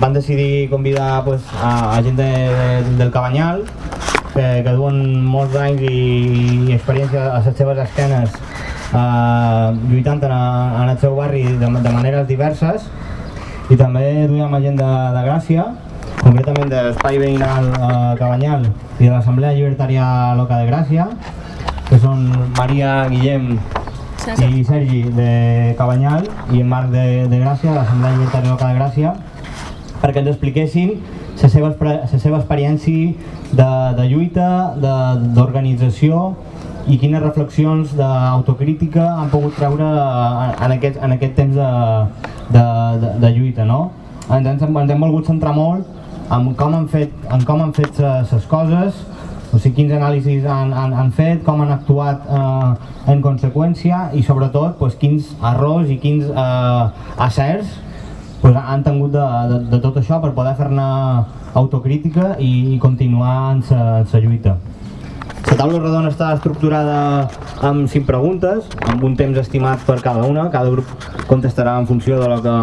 van decidir convidar pues, a, a gent de, de, del Cabanyal que, que duen molts anys i, i experiència a les seves esquenes eh, lluitant en, a, en el seu barri de, de maneres diverses. I també duem a gent de, de Gràcia concretament de l'Espai Veïnal eh, Cabanyal i de l'Assemblea Llibertària Loca de Gràcia que són Maria Guillem i Sergi de Cabanyal i en Marc de, de Gràcia, de l'Assemblea Llibertària Loca de Gràcia, perquè ens expliquessin la seva, la seva experiència de, de lluita, d'organització i quines reflexions d'autocrítica han pogut treure en aquest, en aquest temps de, de, de, de lluita. No? Ens, ens, ens hem volgut centrar molt en com han fet, en com han fet les coses, o sigui, quins anàlisis han, han, han fet, com han actuat eh, en conseqüència i sobretot pues, quins errors i quins eh, acerts pues, han tingut de, de, de tot això per poder fer-ne autocrítica i, i continuar en la lluita. La taula redona està estructurada amb 5 preguntes, amb un temps estimat per cada una, cada grup contestarà en funció de lo que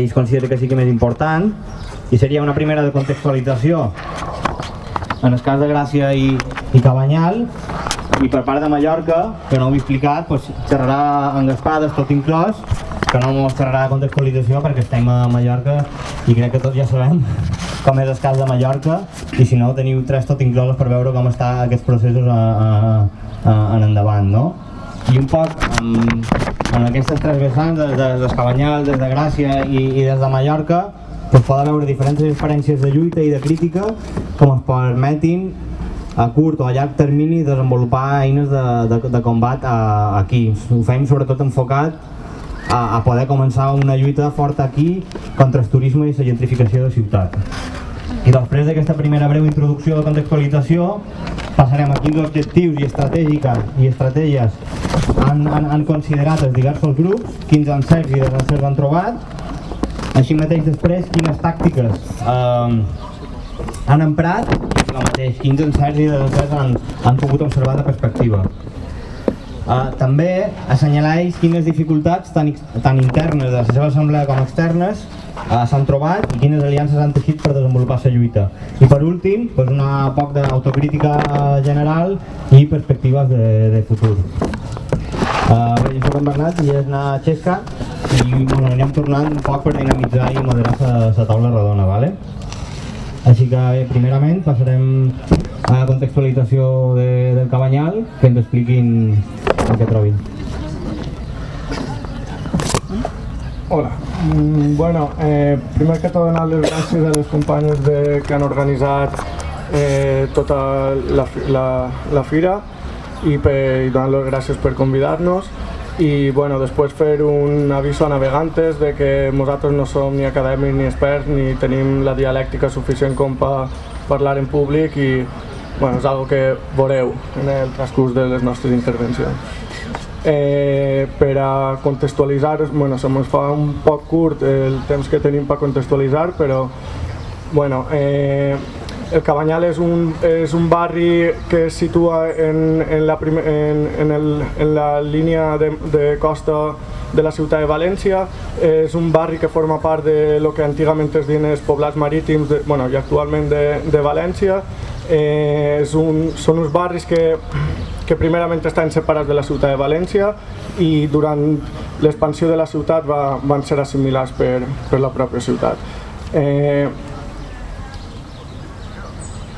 ells consideren que sigui més important. I seria una primera de contextualització. En el cas de Gràcia i, i Cabanyal i per part de Mallorca, que no ho he explicat, doncs xerrarà en Gaspades tot inclòs, que no m'ho xerrarà de contextualització perquè estem a Mallorca i crec que tots ja sabem com és el cas de Mallorca i si no teniu tres tot inclòs per veure com està aquests processos a, a, a, en endavant, no? I un poc en, en aquestes tres vessants, des de, des Cabanyal, des de Gràcia i, i des de Mallorca, doncs poden veure diferents experiències de lluita i de crítica com es permetin a curt o a llarg termini desenvolupar eines de, de, de combat a, aquí. Ho fem sobretot enfocat a, a poder començar una lluita forta aquí contra el turisme i la gentrificació de ciutat. I després d'aquesta primera breu introducció de contextualització passarem a quins objectius i estratègiques i estratègies han, han, han considerat els diversos grups, quins encerts i desencerts han trobat així mateix després, quines tàctiques eh, han emprat el mateix, quins encerts i desencerts han, han pogut observar de perspectiva. Uh, també assenyaleix quines dificultats tant, tant internes de la seva assemblea com externes uh, s'han trobat i quines aliances han teixit per desenvolupar la lluita. I per últim, pues una poc d'autocrítica general i perspectives de, de futur. Uh, jo soc en Bernat i és una xesca i bueno, anirem tornant un poc per dinamitzar i moderar la taula redona, vale? Així que bé, primerament passarem a la contextualització de, del Cabanyal, que ens expliquin el que trobin. Hola. Mm, bueno, eh, primer que tot donar les gràcies a les companyes de, que han organitzat eh, tota la, la, la fira i, per, i donar les gràcies per convidar-nos i bueno, després fer un avís a navegantes de que nosaltres no som ni acadèmics ni experts ni tenim la dialèctica suficient com per parlar en públic i bueno, és algo que veureu en el transcurs de les nostres intervencions. Eh, per a contextualitzar, bueno, se ens fa un poc curt el temps que tenim per contextualitzar, però bueno, eh, el Cabanyal és un, és un barri que es situa en, en, la, primer, en, en, el, en la línia de, de costa de la ciutat de València. És un barri que forma part de lo que antigament es diuen els poblats marítims de, bueno, i actualment de, de València. Eh, és un, són uns barris que, que primerament estan separats de la ciutat de València i durant l'expansió de la ciutat va, van ser assimilats per, per la pròpia ciutat. Eh,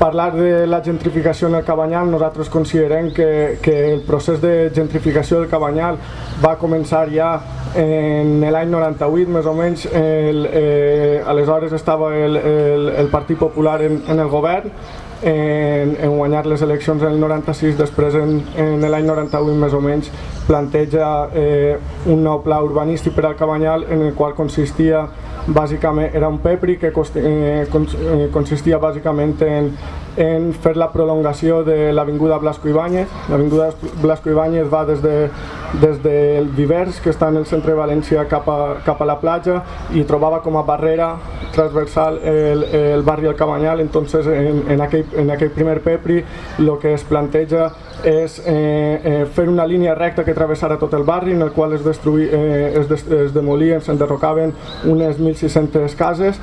parlar de la gentrificació en el Cabanyal, nosaltres considerem que, que el procés de gentrificació del Cabanyal va començar ja en l'any 98 més o menys, el, eh, aleshores estava el, el, el Partit Popular en, en el govern, en, en guanyar les eleccions en el 96, després en, en l'any 98 més o menys planteja eh, un nou pla urbanístic per al Cabanyal en el qual consistia bàsicament era un PEPRI que eh, eh, consistia bàsicament en, en fer la prolongació de l'Avinguda Blasco Ibáñez. L'Avinguda Blasco Ibáñez va des, de, des del Vivers, que està en el centre de València, cap a, cap a la platja, i trobava com a barrera transversal el, el barri del Cabanyal, entonces en, en, aquell, en aquell primer PEPRI el que es planteja és eh, eh, fer una línia recta que travessara tot el barri en el qual es, destruï, eh, es, des, es demolien, s'enderrocaven unes 1.600 cases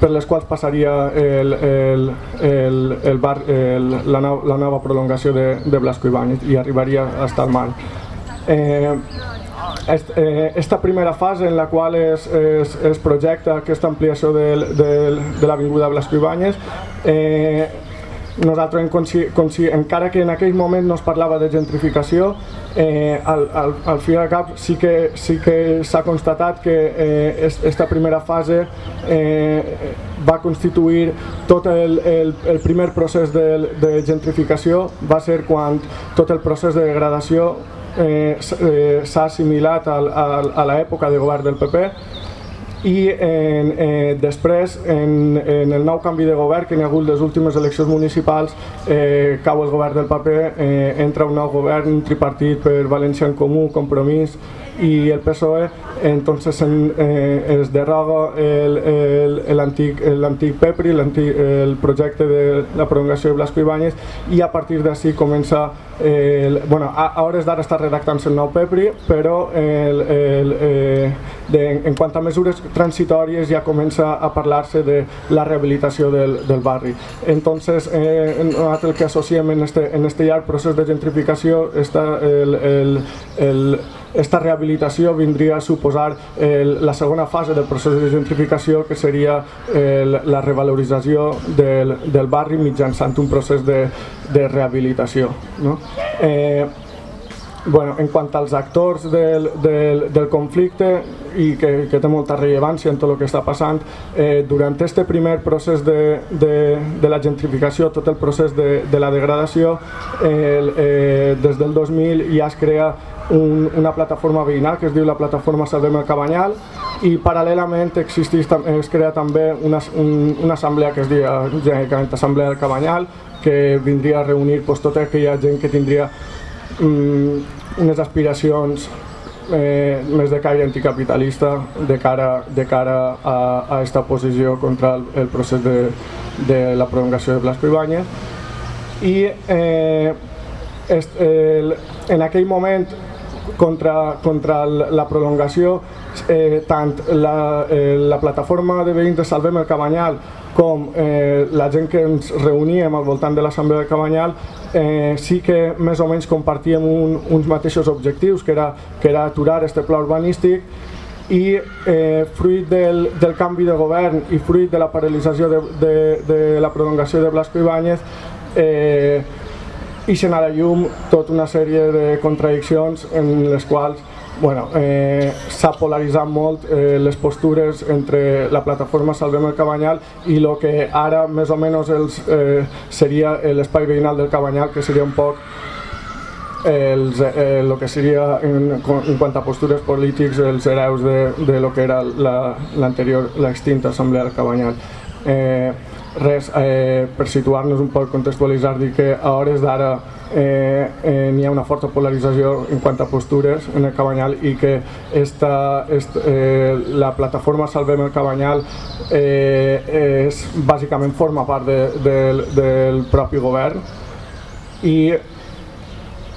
per les quals passaria el, el, el, el bar, el, la, no, la nova prolongació de, de Blasco Ibáñez i arribaria fins al mar. Eh, eh, esta primera fase en la qual es, es, es projecta aquesta ampliació del, del, de l'avinguda Blasco Ibáñez eh, nosaltres en consci, consci, encara que en aquell moment no es parlava de gentrificació eh, al, al, al fi de cap sí que sí que s'ha constatat que eh, esta primera fase eh, va constituir tot el, el, el primer procés de, de gentrificació. Va ser quan tot el procés de degradació eh, eh, s'ha assimilat al, al, a l'època de govern del PP i en, eh, després en, en el nou canvi de govern que hi ha hagut les últimes eleccions municipals eh, cau el govern del paper eh, entra un nou govern tripartit per València en Comú, Compromís y el PSOE, entonces en, eh, es deroga el, el, el, antic, el antic PEPRI, el, antic, el projecte de la prolongació de Blasco Ibáñez i a partir d'ací comença el, bueno, a, a hores d'ara està redactant-se el nou PEPRI, però el, el, eh, de, en quant a mesures transitòries ja comença a parlar-se de la rehabilitació del, del barri. Entonces, eh, nosaltres el que associem en este, en este llarg procés de gentrificació està el, el, el esta rehabilitació vindria a suposar el, la segona fase del procés de gentrificació que seria el, la revalorització del, del barri mitjançant un procés de, de rehabilitació. No? Eh, bueno, en quant als actors del, del, del conflicte i que, que té molta rellevància en tot el que està passant, eh, durant este primer procés de, de, de la gentrificació, tot el procés de, de la degradació, eh, eh, des del 2000 ja es crea un, una plataforma veïnal que es diu la plataforma Salvem el Cabanyal i paral·lelament existeix, es crea també una, un, una assemblea que es diu genèricament Assemblea del Cabanyal que vindria a reunir pues, tota aquella gent que tindria mm, unes aspiracions eh, més de caire anticapitalista de cara, de cara a, a esta posició contra el, el procés de, de la prolongació de Blasco Ibáñez. I eh, est, el, en aquell moment contra, contra la prolongació eh, tant la, eh, la plataforma de veïns de Salvem el Cabanyal com eh, la gent que ens reuníem al voltant de l'Assemblea del Cabanyal eh, sí que més o menys compartíem un, uns mateixos objectius que era, que era aturar este pla urbanístic i eh, fruit del, del canvi de govern i fruit de la paralització de, de, de la prolongació de Blasco Ibáñez eh, ixen a la llum tota una sèrie de contradiccions en les quals bueno, eh, s'ha polaritzat molt eh, les postures entre la plataforma Salvem el Cabanyal i el que ara més o menys els, eh, seria l'espai veïnal del Cabanyal, que seria un poc els, eh, lo que seria en, en quant a postures polítics els hereus de, de lo que era l'anterior, la, l'extinta Assemblea del Cabanyal. Eh, res, eh, per situar-nos un poc, contextualitzar, dir que a hores d'ara eh, eh, n'hi ha una forta polarització en quant a postures en el Cabanyal i que esta, esta, eh, la plataforma Salvem el Cabanyal eh, és, bàsicament forma part de, de, del propi govern i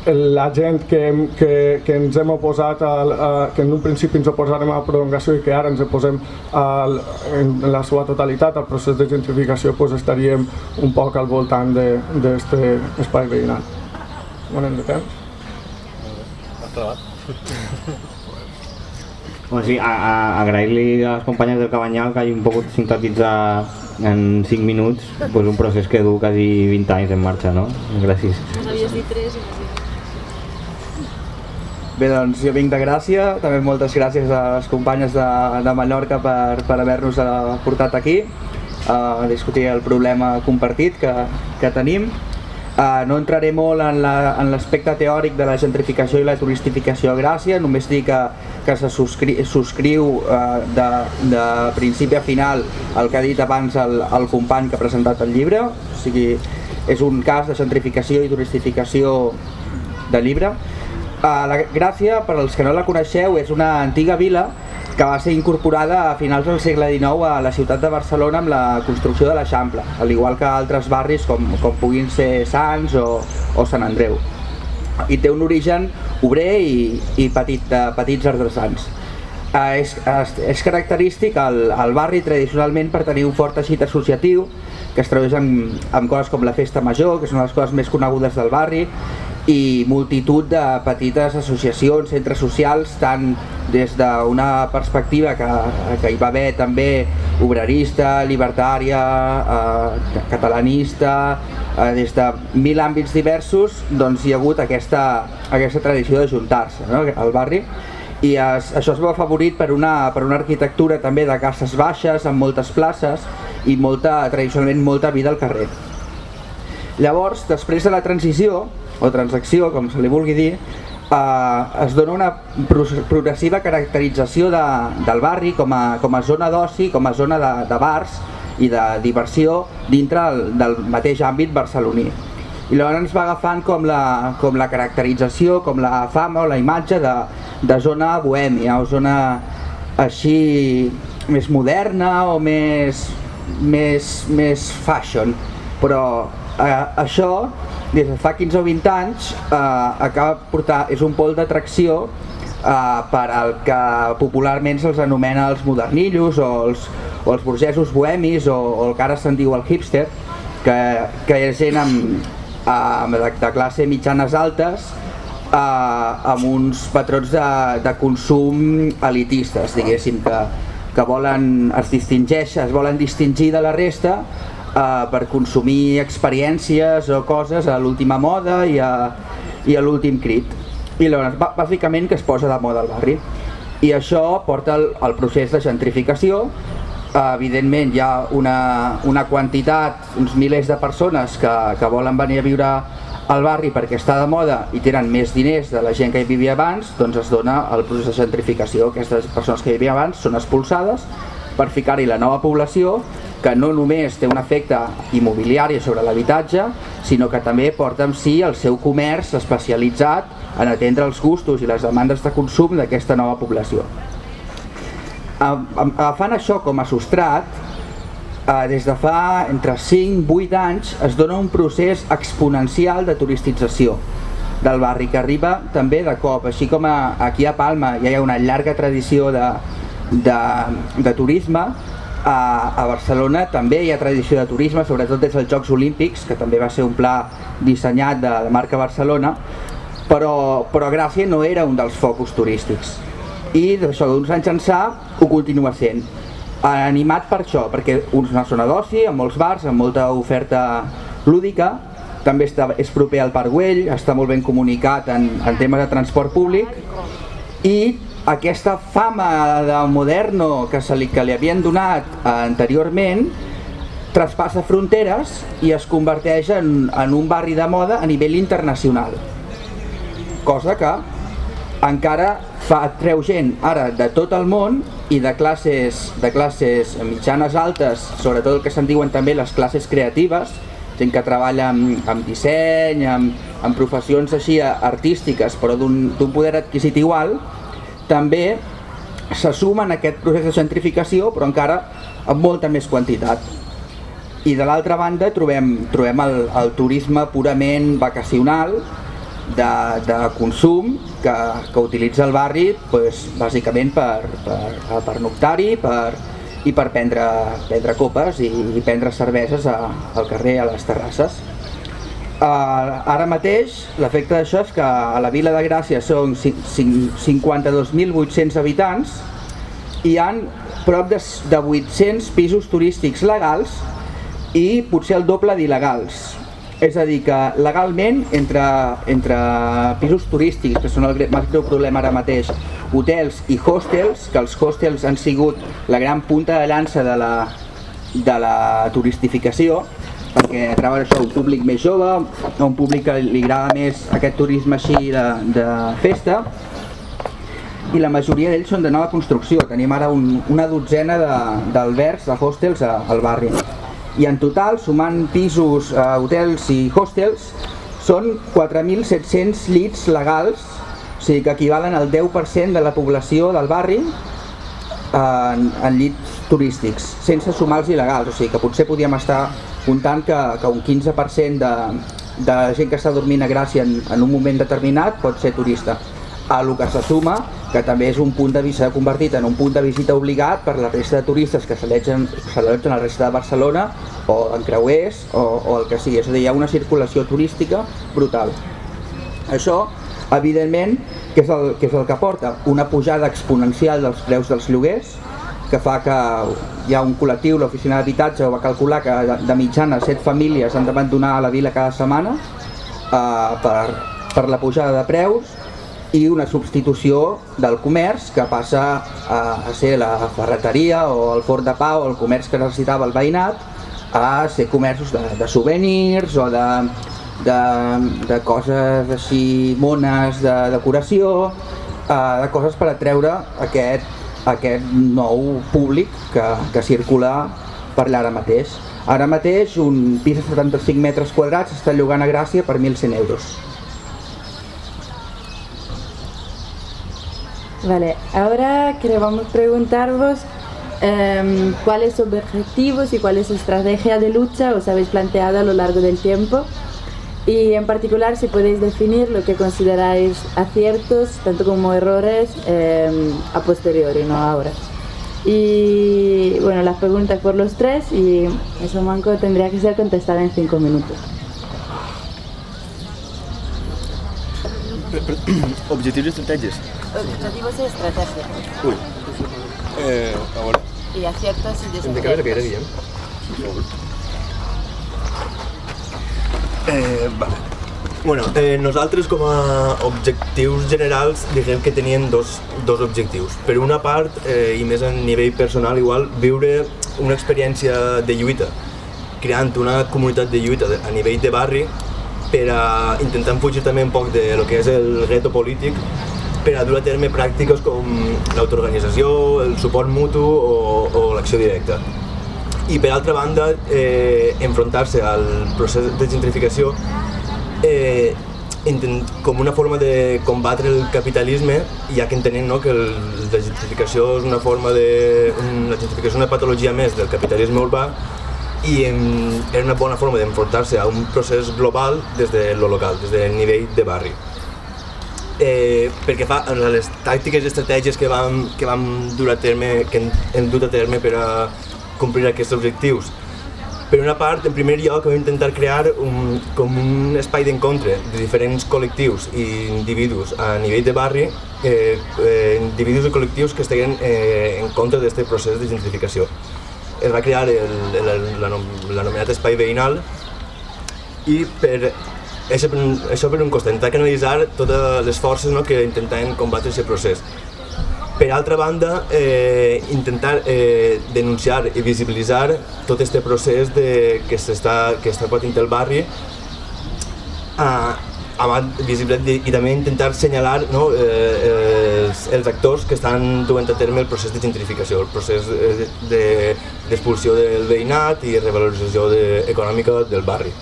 la gent que, que, que ens hem oposat, al, a, que en un principi ens oposarem a la prolongació i que ara ens oposem al, en, en la seva totalitat al procés de gentrificació, pues estaríem un poc al voltant d'aquest espai veïnal. Bon temps? Bueno, sí, agrair-li a les companyes del Cabanyal que hagin pogut sintetitzar en 5 minuts pues, un procés que du quasi 20 anys en marxa, no? Gràcies. Havies dit 3 i Bé, doncs jo vinc de Gràcia, també moltes gràcies a les companyes de, de Mallorca per, per haver-nos eh, portat aquí a discutir el problema compartit que, que tenim. Uh, no entraré molt en l'aspecte la, teòric de la gentrificació i la turistificació a Gràcia, només dir que, que se subscri, subscriu uh, de, de principi a final el que ha dit abans el, el company que ha presentat el llibre, o sigui, és un cas de gentrificació i turistificació de llibre. Uh, la Gràcia, per als que no la coneixeu, és una antiga vila que va ser incorporada a finals del segle XIX a la ciutat de Barcelona amb la construcció de l'Eixample, al igual que altres barris com, com puguin ser Sants o, o Sant Andreu. I té un origen obrer i, i petit, de petits artesans. Eh, és, és, és característic el, el barri tradicionalment per tenir un fort teixit associatiu que es tradueix amb, amb coses com la festa major, que són les coses més conegudes del barri, i multitud de petites associacions, centres socials, tant des d'una perspectiva que, que hi va haver també obrerista, libertària, eh, catalanista, eh, des de mil àmbits diversos, doncs hi ha hagut aquesta, aquesta tradició de juntar-se no? al barri i es, això es va afavorit per una, per una arquitectura també de cases baixes amb moltes places i molta, tradicionalment molta vida al carrer. Llavors, després de la transició, o transacció, com se li vulgui dir, eh, es dona una progressiva caracterització de, del barri com a, com a zona d'oci, com a zona de, de bars i de diversió dintre del, del mateix àmbit barceloní. I llavors va agafant com la, com la caracterització, com la fama o la imatge de, de zona bohèmia o zona així més moderna o més, més, més fashion. Però eh, això des de fa 15 o 20 anys eh, acaba portar, és un pol d'atracció eh, per al que popularment se'ls anomena els modernillos o els, o els burgesos bohemis o, o el que ara se'n diu el hipster que, que és gent amb, amb de, de classe mitjanes altes eh, amb uns patrons de, de consum elitistes diguéssim que, que volen, es distingeix, es volen distingir de la resta eh, per consumir experiències o coses a l'última moda i a, i a l'últim crit. I llavors, bàsicament que es posa de moda al barri. I això porta al, al procés de gentrificació. Eh, evidentment hi ha una, una quantitat, uns milers de persones que, que volen venir a viure al barri perquè està de moda i tenen més diners de la gent que hi vivia abans, doncs es dona el procés de gentrificació. Aquestes persones que hi vivien abans són expulsades per ficar-hi la nova població que no només té un efecte immobiliari sobre l'habitatge, sinó que també porta amb si el seu comerç especialitzat en atendre els gustos i les demandes de consum d'aquesta nova població. Agafant això com a substrat, eh, des de fa entre 5 i 8 anys es dona un procés exponencial de turistització del barri que arriba també de cop, així com aquí a Palma ja hi ha una llarga tradició de, de, de turisme, a, a Barcelona també hi ha tradició de turisme, sobretot des dels Jocs Olímpics, que també va ser un pla dissenyat de la marca Barcelona, però, però Gràcia no era un dels focus turístics. I d'això d'uns anys ençà ho continua sent. Animat per això, perquè una zona d'oci, amb molts bars, amb molta oferta lúdica, també està, és proper al Parc Güell, està molt ben comunicat en, en temes de transport públic i aquesta fama de moderno que, se li, que li havien donat anteriorment traspassa fronteres i es converteix en, en un barri de moda a nivell internacional. Cosa que encara fa, treu gent ara de tot el món i de classes, de classes mitjanes altes, sobretot el que se'n diuen també les classes creatives, gent que treballa amb, amb disseny, amb, amb professions així artístiques però d'un poder adquisit igual, també se suma en aquest procés de gentrificació però encara amb molta més quantitat. I de l'altra banda trobem, trobem el, el turisme purament vacacional de, de consum que, que utilitza el barri pues, bàsicament per, per, per noctar-hi per, i per prendre, prendre copes i, i prendre cerveses a, al carrer, a les terrasses. Uh, ara mateix l'efecte d'això és que a la Vila de Gràcia són 52.800 habitants i hi han prop de, de 800 pisos turístics legals i potser el doble d'il·legals. És a dir, que legalment, entre, entre pisos turístics, que són el més greu problema ara mateix, hotels i hostels, que els hostels han sigut la gran punta de llança de la, de la turistificació, perquè atrauen això un públic més jove, un públic que li agrada més aquest turisme així de, de festa i la majoria d'ells són de nova construcció. Tenim ara un, una dotzena d'albergs, de, de hostels a, al barri. I en total, sumant pisos, eh, hotels i hostels, són 4.700 llits legals, o sigui que equivalen al 10% de la població del barri en, en llits turístics, sense sumar els il·legals, o sigui que potser podíem estar comptant que, que un 15% de, de gent que està dormint a Gràcia en, en un moment determinat pot ser turista a el que se suma que també és un punt de vista convertit en un punt de visita obligat per la resta de turistes que s'allotgen a la resta de Barcelona o en creuers o, o el que sigui, és a dir, hi ha una circulació turística brutal. Això, evidentment, que és el que, és el que porta? Una pujada exponencial dels preus dels lloguers, que fa que hi ha un col·lectiu, l'oficina d'habitatge, va calcular que de mitjana set famílies han d'abandonar la vila cada setmana eh, per, per la pujada de preus i una substitució del comerç que passa a, a ser la ferreteria o el forn de pa o el comerç que necessitava el veïnat a ser comerços de, de souvenirs o de, de, de coses així mones de decoració, eh, de coses per atreure aquest, aquest nou públic que, que circula per allà ara mateix. Ara mateix un pis de 75 metres quadrats està llogant a Gràcia per 1.100 euros. Vale, ahora queremos preguntaros eh, cuáles son objetivos y cuál es estrategia de lucha os habéis planteado a lo largo del tiempo y en particular si podéis definir lo que consideráis aciertos tanto como errores eh, a posteriori, no ahora. Y bueno, las preguntas por los tres y eso manco tendría que ser contestada en cinco minutos. Objectius i estratègies? Objetivos y estrategia. Ui. Eh, a veure, Y aciertos y hem de. Eh, vale. Bueno, eh, nosaltres com a objectius generals diguem que tenien dos, dos objectius. Per una part, eh, i més a nivell personal igual, viure una experiència de lluita, creant una comunitat de lluita a nivell de barri per a intentar fugir també un poc de lo que és el reto polític per a dur a terme pràctiques com l'autoorganització, el suport mutu o, o l'acció directa. I per altra banda, eh, enfrontar-se al procés de gentrificació eh, com una forma de combatre el capitalisme, ja que entenem no, que el, la gentrificació és una forma de... la gentrificació és una patologia més del capitalisme urbà i em, era una bona forma d'enfrontar-se a un procés global des de lo local, des del nivell de barri. Eh, perquè fa les tàctiques i estratègies que vam, que vam dur a terme, que hem, hem dut a terme per a complir aquests objectius. Per una part, en primer lloc, vam intentar crear un, com un espai d'encontre de diferents col·lectius i individus a nivell de barri, eh, eh, individus i col·lectius que estiguen eh, en contra d'aquest procés de gentrificació. Es va crear l'anomenat espai veïnal i per això això per un costat, intentar canalitzar totes les forces no, que intentaven combatre aquest procés. Per altra banda, eh, intentar eh, denunciar i visibilitzar tot aquest procés de, que s'està patint el barri a, abans, visible, i també intentar assenyalar no, eh, els, els actors que estan duent a terme el procés de gentrificació, el procés eh, de- d'expulsió de, del veïnat i revalorització de, econòmica del barri.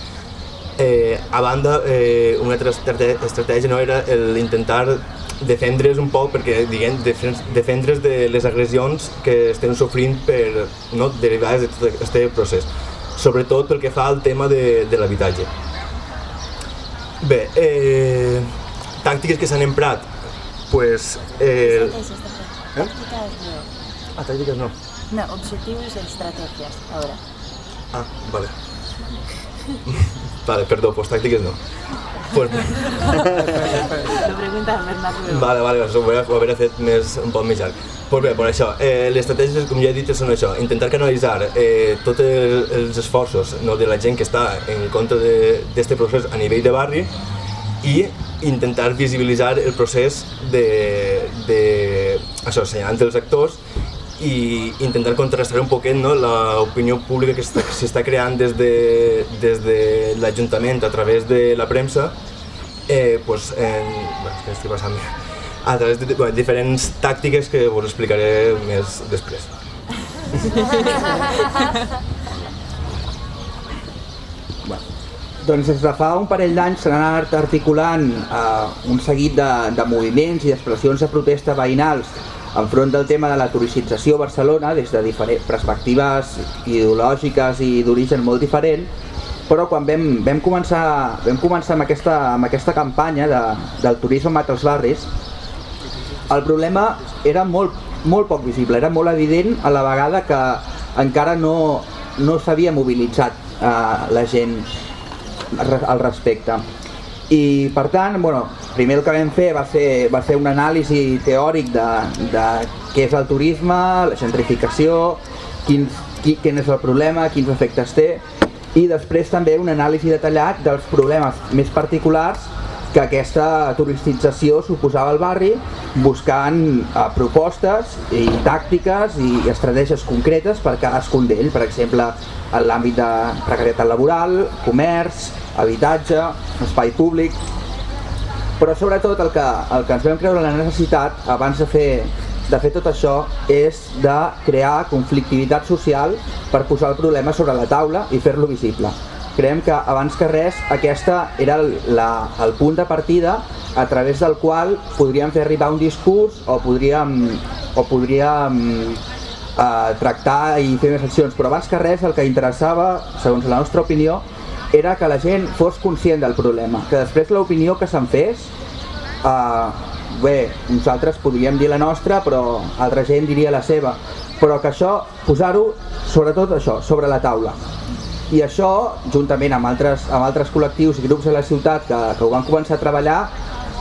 Eh, a banda, eh, una altra estratègia no era intentar defendre's un poc perquè diguem, defen- defendre's de les agressions que estem sofrint per, no, derivades de tot aquest procés, sobretot pel que fa al tema de, de l'habitatge. Bé, eh, tàctiques que s'han emprat, pues, eh, ¿Eh? ah, tàctiques no. No, objetivos y estrategias ahora. Ah, vale. vale, perdó, pues tàctiques no. Pues, Lo pregunta Bernardo. Vale, vale, ho hauré fet més, un poc més llarg. Pues bé, per això, eh, les estratègies, com ja he dit, són això, intentar canalitzar eh, tots el, els esforços no, de la gent que està en contra d'aquest procés a nivell de barri i intentar visibilitzar el procés de, de això, assenyalant els actors i intentar contrastar un poquet no, l'opinió pública que s'està- creant des de, des de l'Ajuntament a través de la premsa eh, pues, en, bueno, estic passant? a través de bueno, diferents tàctiques que us explicaré més després. Doncs des de fa un parell d'anys s'han anat articulant eh, un seguit de, de moviments i d'expressions de protesta veïnals enfront del tema de la turistització a Barcelona des de diferents perspectives ideològiques i d'origen molt diferent, però quan vam, vam, començar, vam començar amb aquesta, amb aquesta campanya de, del turisme a als barris, el problema era molt, molt poc visible, era molt evident a la vegada que encara no, no s'havia mobilitzat eh, la gent al respecte. I per tant, bueno, primer el que vam fer va ser, va ser un anàlisi teòric de, de què és el turisme, la gentrificació, quins, qui, quin és el problema, quins efectes té, i després també un anàlisi detallat dels problemes més particulars que aquesta turisticització suposava al barri buscant eh, propostes i tàctiques i estratègies concretes per cadascun d'ells, per exemple en l'àmbit de precarietat laboral, comerç, habitatge, espai públic, però sobretot el que, el que ens vam creure la necessitat abans de fer, de fer tot això és de crear conflictivitat social per posar el problema sobre la taula i fer-lo visible. Creiem que abans que res aquesta era el, la, el punt de partida a través del qual podríem fer arribar un discurs o podríem, o podríem eh, tractar i fer més accions, però abans que res el que interessava, segons la nostra opinió, era que la gent fos conscient del problema, que després l'opinió que se'n fes, eh, bé, nosaltres podríem dir la nostra, però altra gent diria la seva, però que això, posar-ho, sobretot això, sobre la taula. I això, juntament amb altres, amb altres col·lectius i grups de la ciutat que, que ho van començar a treballar,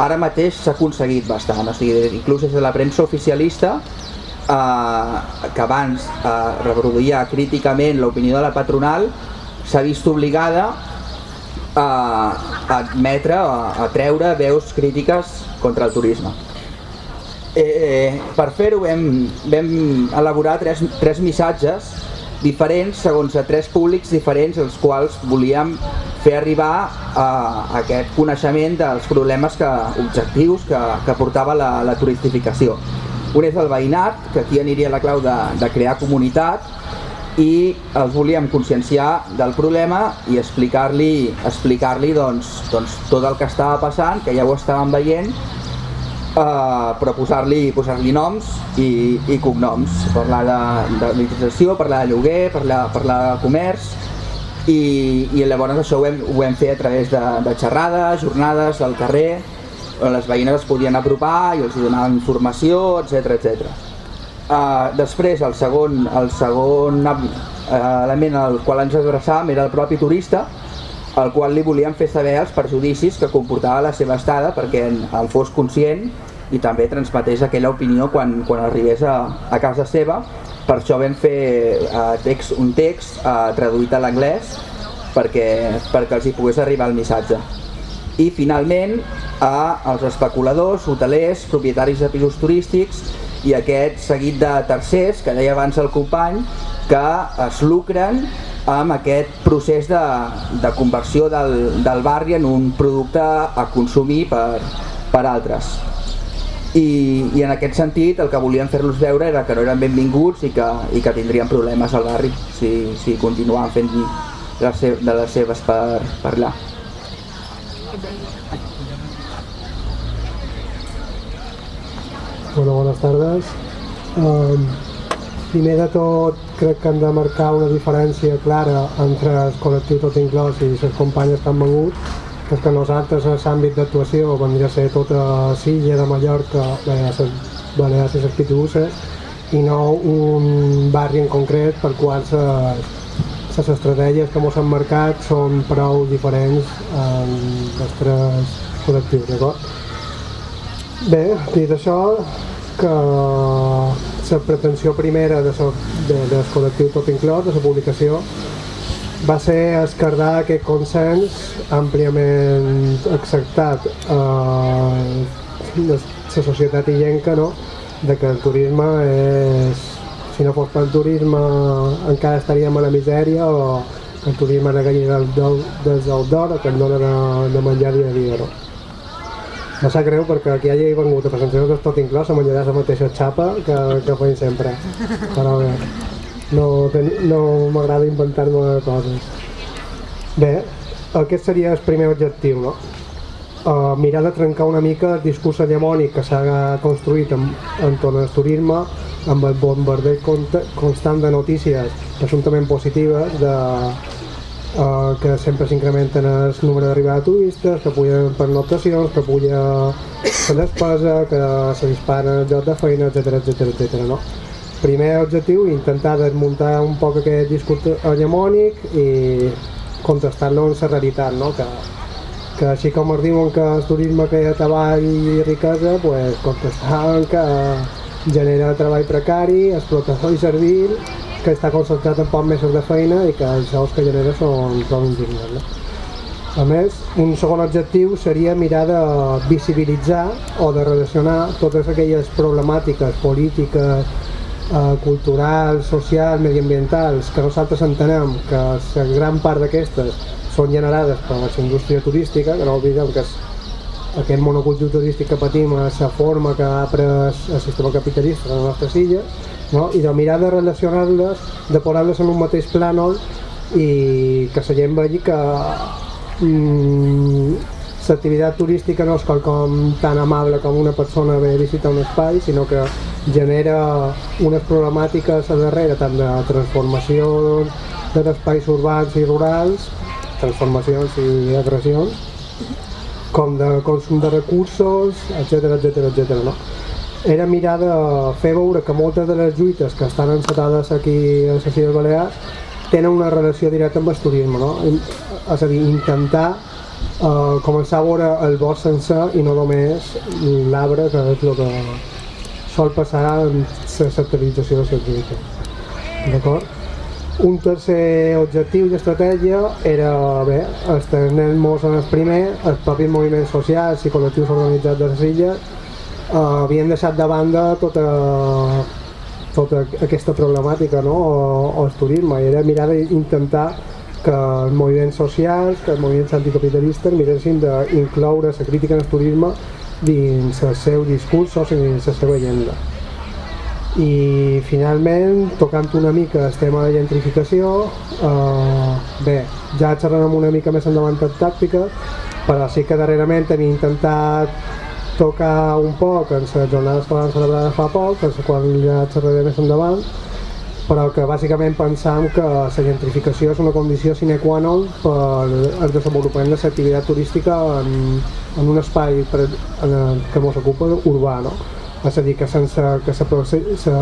ara mateix s'ha aconseguit bastant, o sigui, inclús des de la premsa oficialista, eh, que abans eh, reproduïa críticament l'opinió de la patronal, s'ha vist obligada a, admetre, a, a treure veus crítiques contra el turisme. Eh, eh, per fer-ho vam, vam elaborar tres, tres missatges diferents segons a tres públics diferents els quals volíem fer arribar a aquest coneixement dels problemes que, objectius que, que portava la, la turistificació. Un és el veïnat, que aquí aniria la clau de, de crear comunitat, i els volíem conscienciar del problema i explicar-li explicar, -li, doncs, doncs, tot el que estava passant, que ja ho estàvem veient, eh, però posar-li posar, noms i, i cognoms, parlar de, de l'utilització, parlar de lloguer, parlar, parlar de comerç, i, i llavors això ho hem, ho hem fet a través de, de xerrades, jornades al carrer, on les veïnes es podien apropar i els donaven informació, etc etc. Uh, després, el segon, el segon uh, element al qual ens adreçàvem era el propi turista, al qual li volíem fer saber els perjudicis que comportava la seva estada perquè el fos conscient i també transmetés aquella opinió quan, quan arribés a, a casa seva. Per això vam fer uh, text, un text uh, traduït a l'anglès perquè, perquè els hi pogués arribar el missatge. I finalment, a, als especuladors, hotelers, propietaris de pisos turístics i aquest seguit de tercers, que deia abans el company, que es lucren amb aquest procés de, de conversió del, del barri en un producte a consumir per, per altres. I, I en aquest sentit el que volien fer-los veure era que no eren benvinguts i que, i que tindrien problemes al barri si, si continuaven fent de les seves per, per allà. Bueno, bones tardes. Um, primer de tot, crec que hem de marcar una diferència clara entre el col·lectiu tot inclòs i les companyes que han vengut, que és que nosaltres a l'àmbit d'actuació vendria a ser tota Silla de Mallorca, Balears i les Pitiusses, i no un barri en concret per qual les estratègies que ens han marcat són prou diferents en els tres col·lectius, d'acord? Bé, dit això, que la pretensió primera de so, de, del col·lectiu Tot Inclòs, de la publicació, va ser escardar aquest consens àmpliament acceptat a la societat illenca, no? de que el turisme és, si no fos pel turisme encara estaríem a la misèria o que el turisme era gallina del, del, del d'or que et dona de, de menjar dia a dia. No? No sap greu perquè aquí hagi vengut a presentació tot tot inclòs a menjar la mateixa xapa que, que feim sempre. Però bé, no, no m'agrada inventar-me coses. Bé, aquest seria el primer objectiu, no? uh, mirar de trencar una mica el discurs hegemònic que s'ha construït en, entorn del turisme amb el bombardeig constant de notícies presumptament positives de, uh, que sempre s'incrementen el número d'arribada de turistes, que pugen per notacions, que puja la despesa, que se disparen el lloc de feina, etc etc etc. no? Primer objectiu, intentar desmuntar un poc aquest discurs hegemònic i contrastar-lo amb la realitat, no? que que així com es diuen que el turisme crea treball i riquesa, pues, contestaven que genera treball precari, explotació i servil, que està concentrat en pocs mesos de feina i que els sous que genera són prou indignants. No? A més, un segon objectiu seria mirar de visibilitzar o de relacionar totes aquelles problemàtiques polítiques, eh, culturals, socials, mediambientals, que nosaltres entenem que la gran part d'aquestes són generades per la indústria turística, que no oblidem que és aquest monocultiu turístic que patim és la forma que ha pres el sistema capitalista de les nostres illes, no? i de mirar de relacionar-les, de posar-les en un mateix plànol i que la gent vegi que mm, turística no és quelcom tan amable com una persona ve a visitar un espai, sinó que genera unes problemàtiques a darrere, tant de transformació dels espais urbans i rurals, transformacions i agressions, com de consum de recursos, etc etc etc. No? Era mirar de fer veure que moltes de les lluites que estan encetades aquí a les Illes Balears tenen una relació directa amb el turisme, no? és a dir, intentar uh, començar a veure el bosc sencer i no només l'arbre, que és el que sol passar en la sectorització de les lluites. D'acord? Un tercer objectiu i estratègia era bé, estendre-nos en el primer, els propis moviments socials i col·lectius organitzats de les illes eh, havien deixat de banda tota, tota aquesta problemàtica no? o, o el turisme i era mirar d'intentar que els moviments socials, que els moviments anticapitalistes miressin d'incloure la crítica al turisme dins el seu discurs o dins la seva agenda i finalment tocant una mica el tema de gentrificació eh, bé, ja xerrarem una mica més endavant per tàctica però sí que darrerament hem intentat tocar un poc en les jornades que van celebrar fa poc, en qual ja xerraré més endavant però que bàsicament pensam que la gentrificació és una condició sine qua non per el desenvolupament de l'activitat turística en, en un espai per, en, que ens ocupa urbà, no? és a dir, que sense que se, se,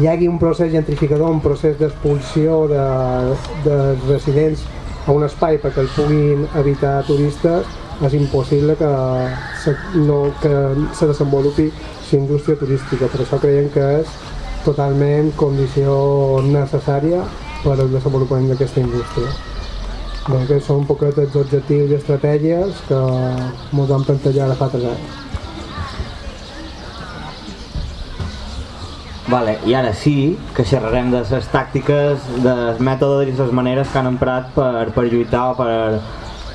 hi hagi un procés gentrificador, un procés d'expulsió de, de residents a un espai perquè el puguin evitar turistes, és impossible que se, no, que se desenvolupi la indústria turística. Per això creiem que és totalment condició necessària per al desenvolupament d'aquesta indústria. Bé, aquests són un poquet els objectius i estratègies que ens vam plantejar ara fa tres anys. Vale, I ara sí que xerrarem de les tàctiques, dels mètodes i les maneres que han emprat per, per lluitar o per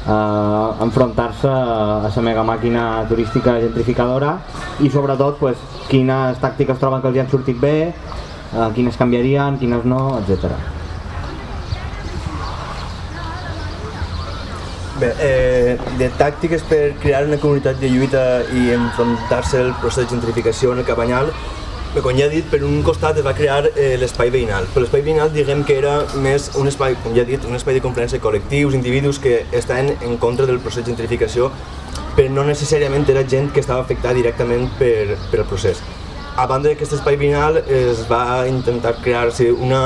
eh, enfrontar-se a la mega màquina turística gentrificadora i sobretot pues, quines tàctiques troben que els han sortit bé, eh, quines canviarien, quines no, etc. Bé, eh, de tàctiques per crear una comunitat de lluita i enfrontar-se al procés de gentrificació en el Cabanyal Bé, com ja he dit, per un costat es va crear eh, l'espai veïnal, però l'espai veïnal diguem que era més un espai, com ja he dit, un espai de conferència de col·lectius, individus que estaven en contra del procés de gentrificació, però no necessàriament era gent que estava afectada directament per, per el procés. A banda d'aquest espai veïnal es va intentar crear una,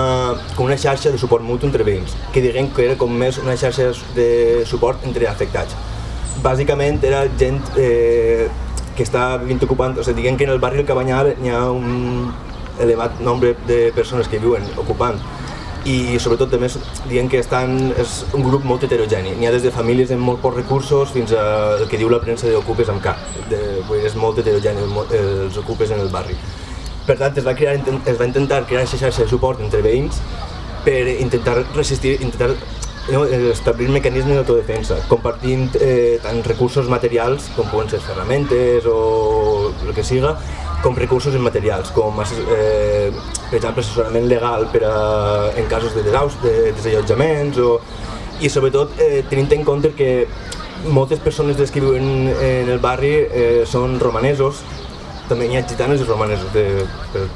com una xarxa de suport mutu entre veïns, que diguem que era com més una xarxa de suport entre afectats. Bàsicament era gent eh, que està vivint ocupant, o sigui, diguem que en el barri del Cabanyal hi ha un elevat nombre de persones que viuen ocupant i sobretot també dient que estan, és un grup molt heterogeni. N'hi ha des de famílies amb molt pocs recursos fins a el que diu la premsa d'ocupes amb K. De, és molt heterogeni els ocupes en el barri. Per tant, es va, crear, es va intentar crear aquesta xarxa de suport entre veïns per intentar resistir, intentar establir mecanismes d'autodefensa, compartint eh, tant recursos materials, com poden ser ferramentes o el que siga, com recursos immaterials, com eh, per exemple assessorament legal per a, en casos de, desaus, de desallotjaments o, i sobretot eh, tenint en compte que moltes persones que viuen en el barri eh, són romanesos, també hi ha gitanos i romanesos. De, per,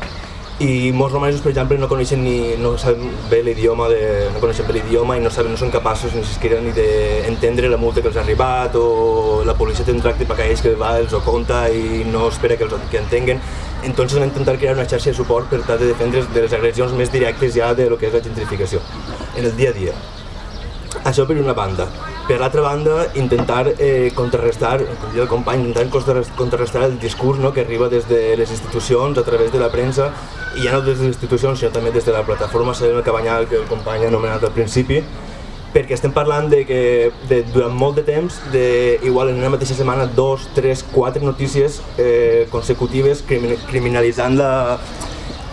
i molts romanesos, per exemple, no coneixen ni, no saben bé l'idioma, de, no coneixen bé l'idioma i no saben, no són capaços ni siquiera ni d'entendre la multa que els ha arribat o la policia té un tracte per ells que va, els ho conta i no espera que els que entenguen. Entonces van intentar crear una xarxa de suport per tal de defendre's de les agressions més directes ja de lo que és la gentrificació en el dia a dia. Això per una banda. Per l'altra banda, intentar eh, contrarrestar, com diu el company, intentar contrarrestar el discurs no, que arriba des de les institucions, a través de la premsa, i ja no des de les institucions, sinó també des de la plataforma Sabem el Cabanyal, que el company ha anomenat al principi, perquè estem parlant de que de, durant molt de temps, de, igual en una mateixa setmana, dos, tres, quatre notícies eh, consecutives criminalitzant la,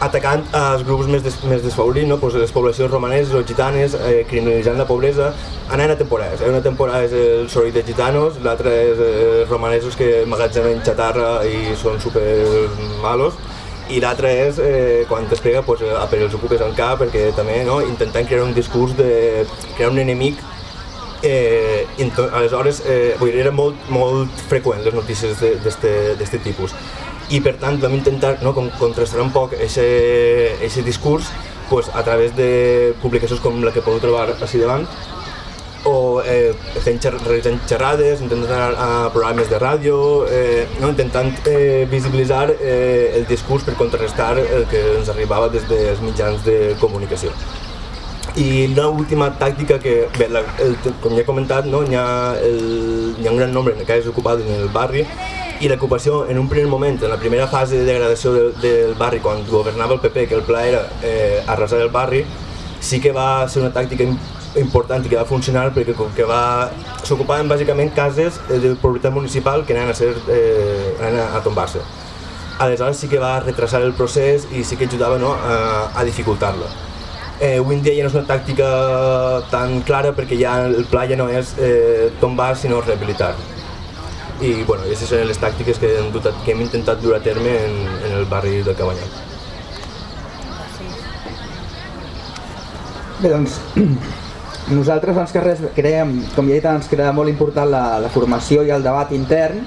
atacant els grups més, des, més desfavorits, no? pues les poblacions romaneses o gitanes, eh, criminalitzant la pobresa, anant a temporades. Eh? Una temporada és el soroll de gitanos, l'altra és eh, romanesos que magatzemen xatarra i són super malos, i l'altra és eh, quan es pega pues, a per els ocupes al cap perquè també no, intentant crear un discurs de crear un enemic eh, aleshores eh, era molt, molt freqüent les notícies d'aquest tipus i per tant vam intentar no, com, contrastar un poc aquest discurs pues, a través de publicacions com la que podeu trobar així davant o eh, fent xer realitzant xerrades, intentant anar a programes de ràdio, eh, no? intentant eh, visibilitzar eh, el discurs per contrarrestar el que ens arribava des dels mitjans de comunicació. I una última tàctica que, bé, la, el, com ja he comentat, no, hi, ha el, hi ha un gran nombre de cases ocupades en el barri i l'ocupació en un primer moment, en la primera fase de degradació del, del barri, quan governava el PP, que el pla era eh, arrasar el barri, sí que va ser una tàctica important i que va funcionar perquè com que va s'ocupaven bàsicament cases de propietat municipal que anaven a, ser, eh, a tombar-se. Aleshores sí que va retrasar el procés i sí que ajudava no, a, a dificultar-lo. Eh, avui en dia ja no és una tàctica tan clara perquè ja el pla ja no és eh, tombar sinó rehabilitar. I bueno, aquestes són les tàctiques que hem, dut, que hem intentat dur a terme en, en el barri del Cabanyal. Bé, doncs, nosaltres ens creiem, com ja he dit, ens crea molt important la, la formació i el debat intern,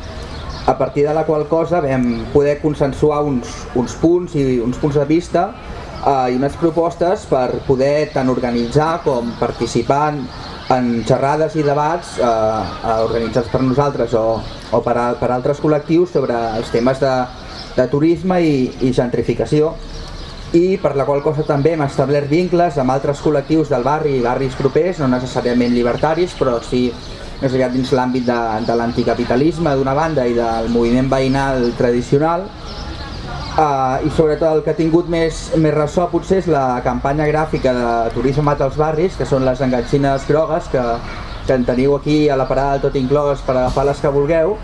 a partir de la qual cosa vam poder consensuar uns, uns punts i uns punts de vista eh, i unes propostes per poder tant organitzar com participar en xerrades i debats eh, eh, organitzats per nosaltres o, o per, a, per altres col·lectius sobre els temes de, de turisme i, i gentrificació. I per la qual cosa també hem establert vincles amb altres col·lectius del barri i barris propers, no necessàriament libertaris, però sí més aviat dins l'àmbit de, de l'anticapitalisme d'una banda i del moviment veïnal tradicional. Uh, I sobretot el que ha tingut més, més ressò potser és la campanya gràfica de Turisme als Barris, que són les engatxines grogues que, que en teniu aquí a la parada tot inclòs per agafar les que vulgueu,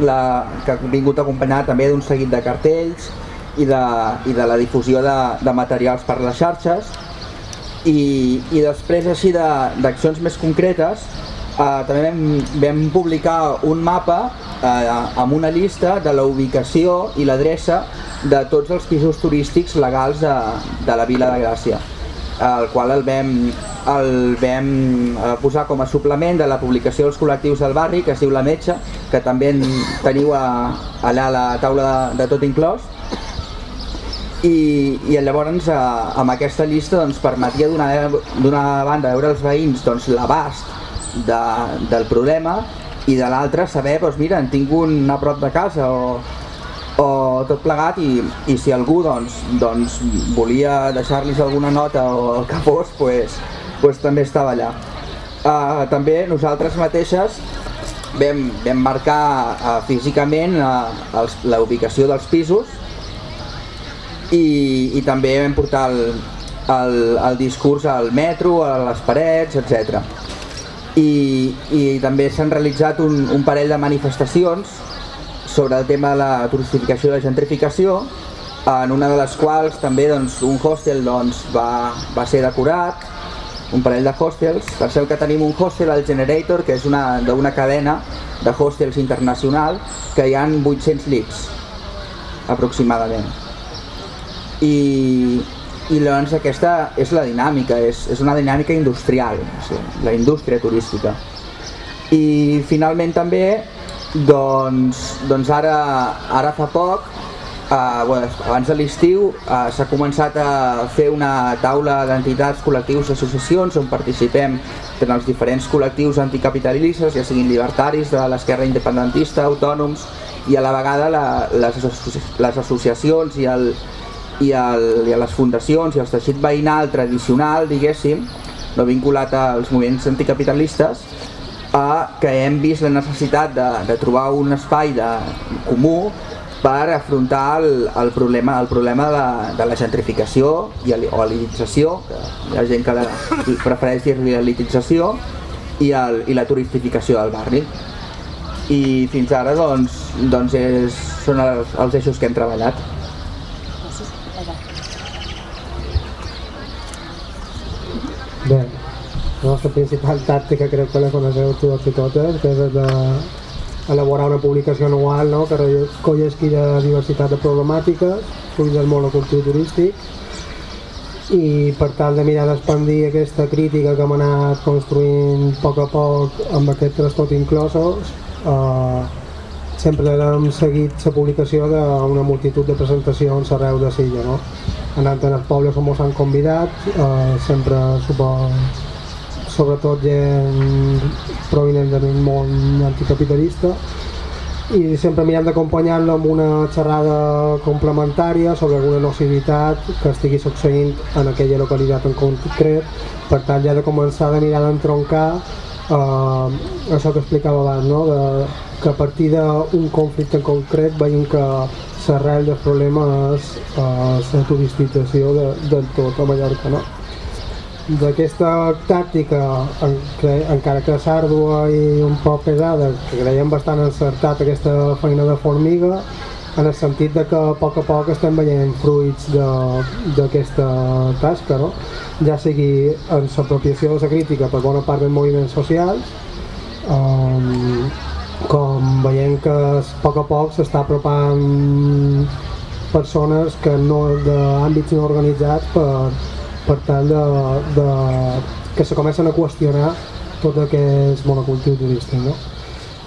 la, que ha vingut acompanyada també d'un seguit de cartells i de, i de la difusió de, de materials per les xarxes. I, i després així d'accions més concretes Uh, també vam, vam publicar un mapa uh, amb una llista de la ubicació i l'adreça de tots els pisos turístics legals de, de la Vila de Gràcia el qual el vam, el vam uh, posar com a suplement de la publicació dels col·lectius del barri que es diu La Metxa, que també en teniu a, allà a la taula de, de tot inclòs. I, i llavors eh, amb aquesta llista doncs, permetia d'una banda veure els veïns doncs, l'abast de, del problema i de l'altre saber, doncs mira, en tinc un a prop de casa o, o tot plegat i, i si algú doncs, doncs volia deixar-los alguna nota o el que fos, pues, pues també estava allà. Uh, també nosaltres mateixes vam, vam marcar uh, físicament uh, els, la ubicació dels pisos i, i també vam portar el, el, el discurs al metro, a les parets, etc i, i també s'han realitzat un, un parell de manifestacions sobre el tema de la turistificació i la gentrificació en una de les quals també doncs, un hostel doncs, va, va ser decorat un parell de hostels penseu que tenim un hostel al Generator que és d'una cadena de hostels internacional que hi han 800 llits aproximadament i, i llavors aquesta és la dinàmica, és, és una dinàmica industrial, o sigui, la indústria turística. I finalment també, doncs, doncs ara, ara fa poc, eh, bueno, abans de l'estiu, eh, s'ha començat a fer una taula d'entitats, col·lectius, associacions on participem en els diferents col·lectius anticapitalistes, ja siguin libertaris, de l'esquerra independentista, autònoms, i a la vegada la, les, associ les associacions i, el, i, el, i les fundacions i el teixit veïnal tradicional, diguéssim, no vinculat als moviments anticapitalistes, a que hem vist la necessitat de, de trobar un espai de, comú per afrontar el, el problema, el problema de, de la gentrificació i el, o elitització, que hi ha gent que la, prefereix dir-li elitització, i, el, i la turistificació del barri. I fins ara doncs, doncs és, són els, els eixos que hem treballat. Bé, la nostra principal tàctica crec que la coneixeu tots i totes, que és de elaborar una publicació anual no? que recollisqui la diversitat de problemàtiques fruit del monocultiu turístic i per tal de mirar d'expandir aquesta crítica que hem anat construint a poc a poc amb aquests tres tot inclosos eh, sempre hem seguit la publicació d'una multitud de presentacions arreu de Silla no? anant als pobles on ens han convidat eh, sempre suposo sobretot gent provinent del món anticapitalista i sempre mirant d'acompanyar-lo amb una xerrada complementària sobre alguna nocivitat que estigui succeint en aquella localitat en concret per tant ja de començar de mirar d'entroncar eh, això que explicava abans no? de, que a partir d'un conflicte en concret veiem que l'arrel del problema és eh, la turistització de, del tot a Mallorca no? D'aquesta tàctica, en, encara que s'àrdua i un poc pesada, que creiem bastant encertat aquesta feina de formiga, en el sentit de que a poc a poc estem veient fruits d'aquesta tasca, no? ja sigui en l'apropiació de la crítica per bona part dels moviments socials, um, com veiem que a poc a poc s'està apropant persones que no d'àmbits no organitzats per, per tal de, de, que se comencen a qüestionar tot és monocultiu turístic. No?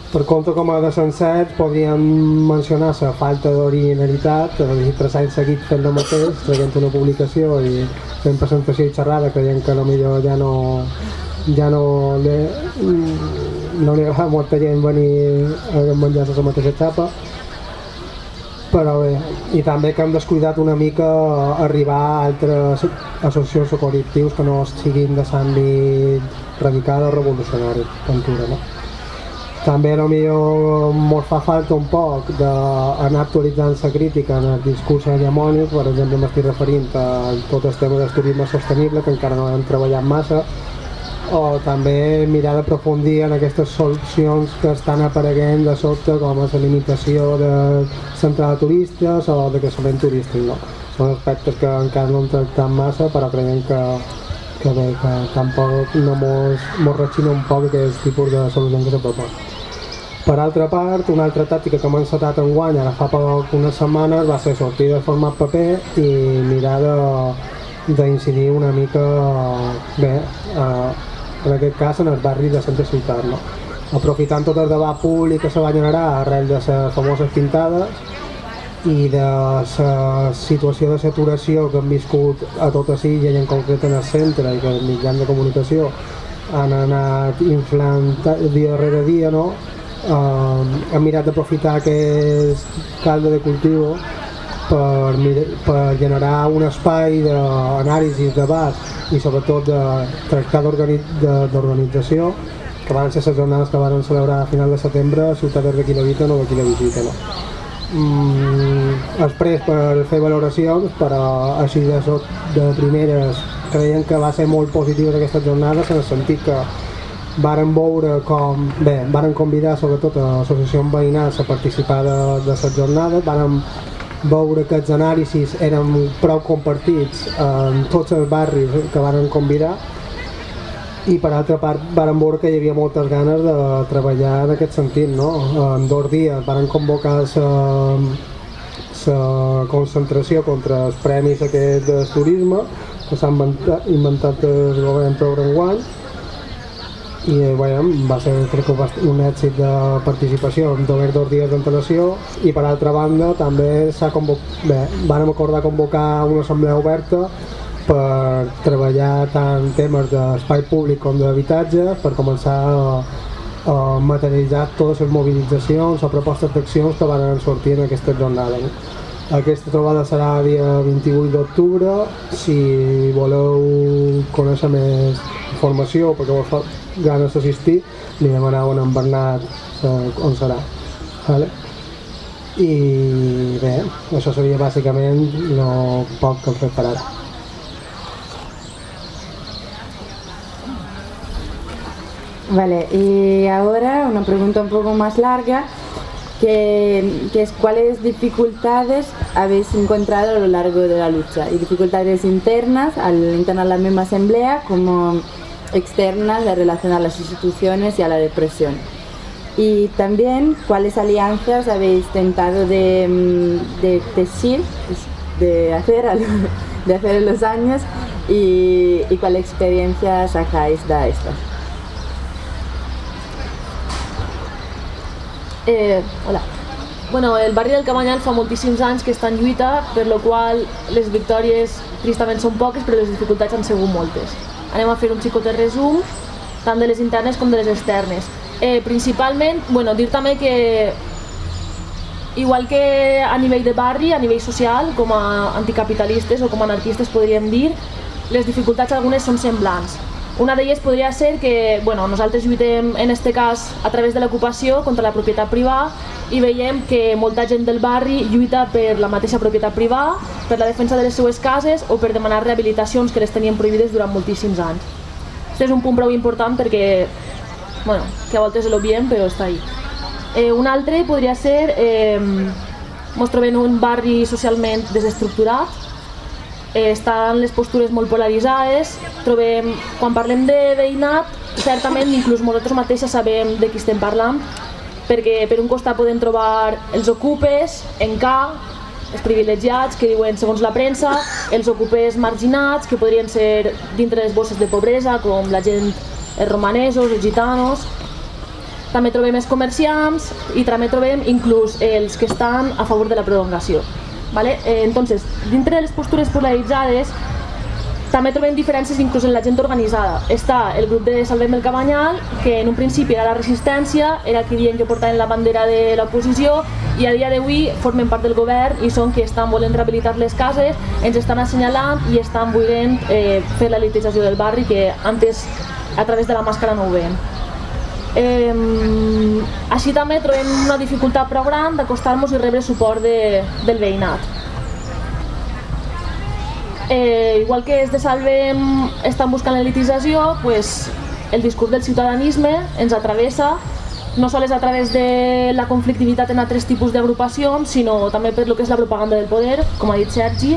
Per contra, com a de sencers, podríem mencionar la falta d'originalitat, és a dir, tres anys seguits fent el mateix, traient una publicació i fent presentació i xerrada, creient que millor ja no, ja no no li agrada molta gent venir a menjar la mateixa xapa, però bé, i també que hem descuidat una mica arribar a altres associacions o col·lectius que no siguin de l'àmbit radical o revolucionari, pintura, no? També potser ens fa falta un poc d'anar actualitzant la crítica en el discurs hegemònic, per exemple m'estic referint a tot el tema del turisme sostenible, que encara no hem treballat massa, o també mirar d'aprofundir en aquestes solucions que estan apareguent de sobte com és la limitació de central de turistes o de creixement turístic. No? Són aspectes que encara no hem tractat massa però creiem que, que bé, que tampoc no mos, mos ratxina un poc aquest tipus de solucions que s'aproposen. Per altra part, una altra tàctica que hem encetat en guany ara fa poc unes setmanes va ser sortir de format paper i mirar d'incidir una mica bé, en aquest cas en el barri de Santa Ciutat. No? Aprofitant tot el debat públic que se va generar arrel de les famoses pintades i de la situació de saturació que hem viscut a tota Silla i en concret en el centre i que els mitjans de comunicació han anat inflant dia darrere dia, no? Uh, hem mirat d'aprofitar aquest calde de cultiu per, per generar un espai d'anàlisi, debat i sobretot de tractar d'organització que van ser les jornades que van celebrar a final de setembre Ciutat de qui la visita no de qui visita no? mm, després per fer valoracions però així de, de primeres creiem que va ser molt positiva aquesta jornada en el sentit que varen veure com, bé, varen convidar sobretot a l'associació veïnals a participar de, de les jornades, varen veure que els anàlisis eren prou compartits en tots els barris que varen convidar i per altra part varen veure que hi havia moltes ganes de treballar en aquest sentit, no? En dos dies varen convocar la concentració contra els premis aquest de turisme que s'ha inventat, el govern programa enguany i bueno, va ser crec un èxit de participació amb dos dies d'antelació i per altra banda també s'ha convocat, bé, acordar convocar una assemblea oberta per treballar tant temes d'espai públic com d'habitatge per començar a, a materialitzar totes les mobilitzacions o propostes d'accions que van sortir en aquesta jornada. No? Aquesta trobada serà dia 28 d'octubre. Si voleu conèixer més informació perquè ganes d'assistir, li demaneu a en Bernat eh, on serà. Vale? I bé, això seria bàsicament el poc que hem. Vale, y ahora una pregunta un poco más larga, que, que es cuáles dificultades habéis encontrado a lo largo de la lucha, y dificultades internas al internar la misma asamblea como externas de relación a las instituciones y a la depresión. Y también cuáles alianzas habéis tentado de, mm, de tejer, de hacer, de hacer en los años y, y cuál experiencia sacáis de esto. Eh, hola. Bueno, el barri del Cabanyal fa moltíssims anys que està en lluita, per lo qual les victòries tristament són poques, però les dificultats han sigut moltes. Anem a fer un xicotet resum, tant de les internes com de les externes. Eh, principalment, bueno, dir també que igual que a nivell de barri, a nivell social, com a anticapitalistes o com a anarquistes podríem dir, les dificultats algunes són semblants. Una d'elles podria ser que bueno, nosaltres lluitem en este cas a través de l'ocupació contra la propietat privada i veiem que molta gent del barri lluita per la mateixa propietat privada, per la defensa de les seues cases o per demanar rehabilitacions que les tenien prohibides durant moltíssims anys. Aquest és un punt prou important perquè, bueno, que a voltes l'obviem, però està ahí. Eh, un altre podria ser, eh, ens trobem un barri socialment desestructurat, eh, estan les postures molt polaritzades, trobem, quan parlem de veïnat, certament inclús nosaltres mateixes sabem de qui estem parlant, perquè per un costat podem trobar els ocupes, en K, els privilegiats que diuen segons la premsa, els ocupes marginats que podrien ser dintre les bosses de pobresa com la gent els romanesos, els gitanos, també trobem els comerciants i també trobem inclús els que estan a favor de la prolongació. ¿Vale? Eh, entonces, dintre de les postures polaritzades també trobem diferències inclús en la gent organitzada. Està el grup de Salvem el Cabanyal, que en un principi era la resistència, era qui diuen que portaven la bandera de l'oposició i a dia d'avui formen part del govern i són que estan volent rehabilitar les cases, ens estan assenyalant i estan volent eh, fer la litització del barri que antes a través de la màscara no ho. Eh, així també trobem una dificultat prou gran d'acostar-nos i rebre suport de, del veïnat. Eh, igual que els de Salvem estan buscant la litització, pues, el discurs del ciutadanisme ens atravessa no sols a través de la conflictivitat en altres tipus d'agrupacions, sinó també per lo que és la propaganda del poder, com ha dit Sergi,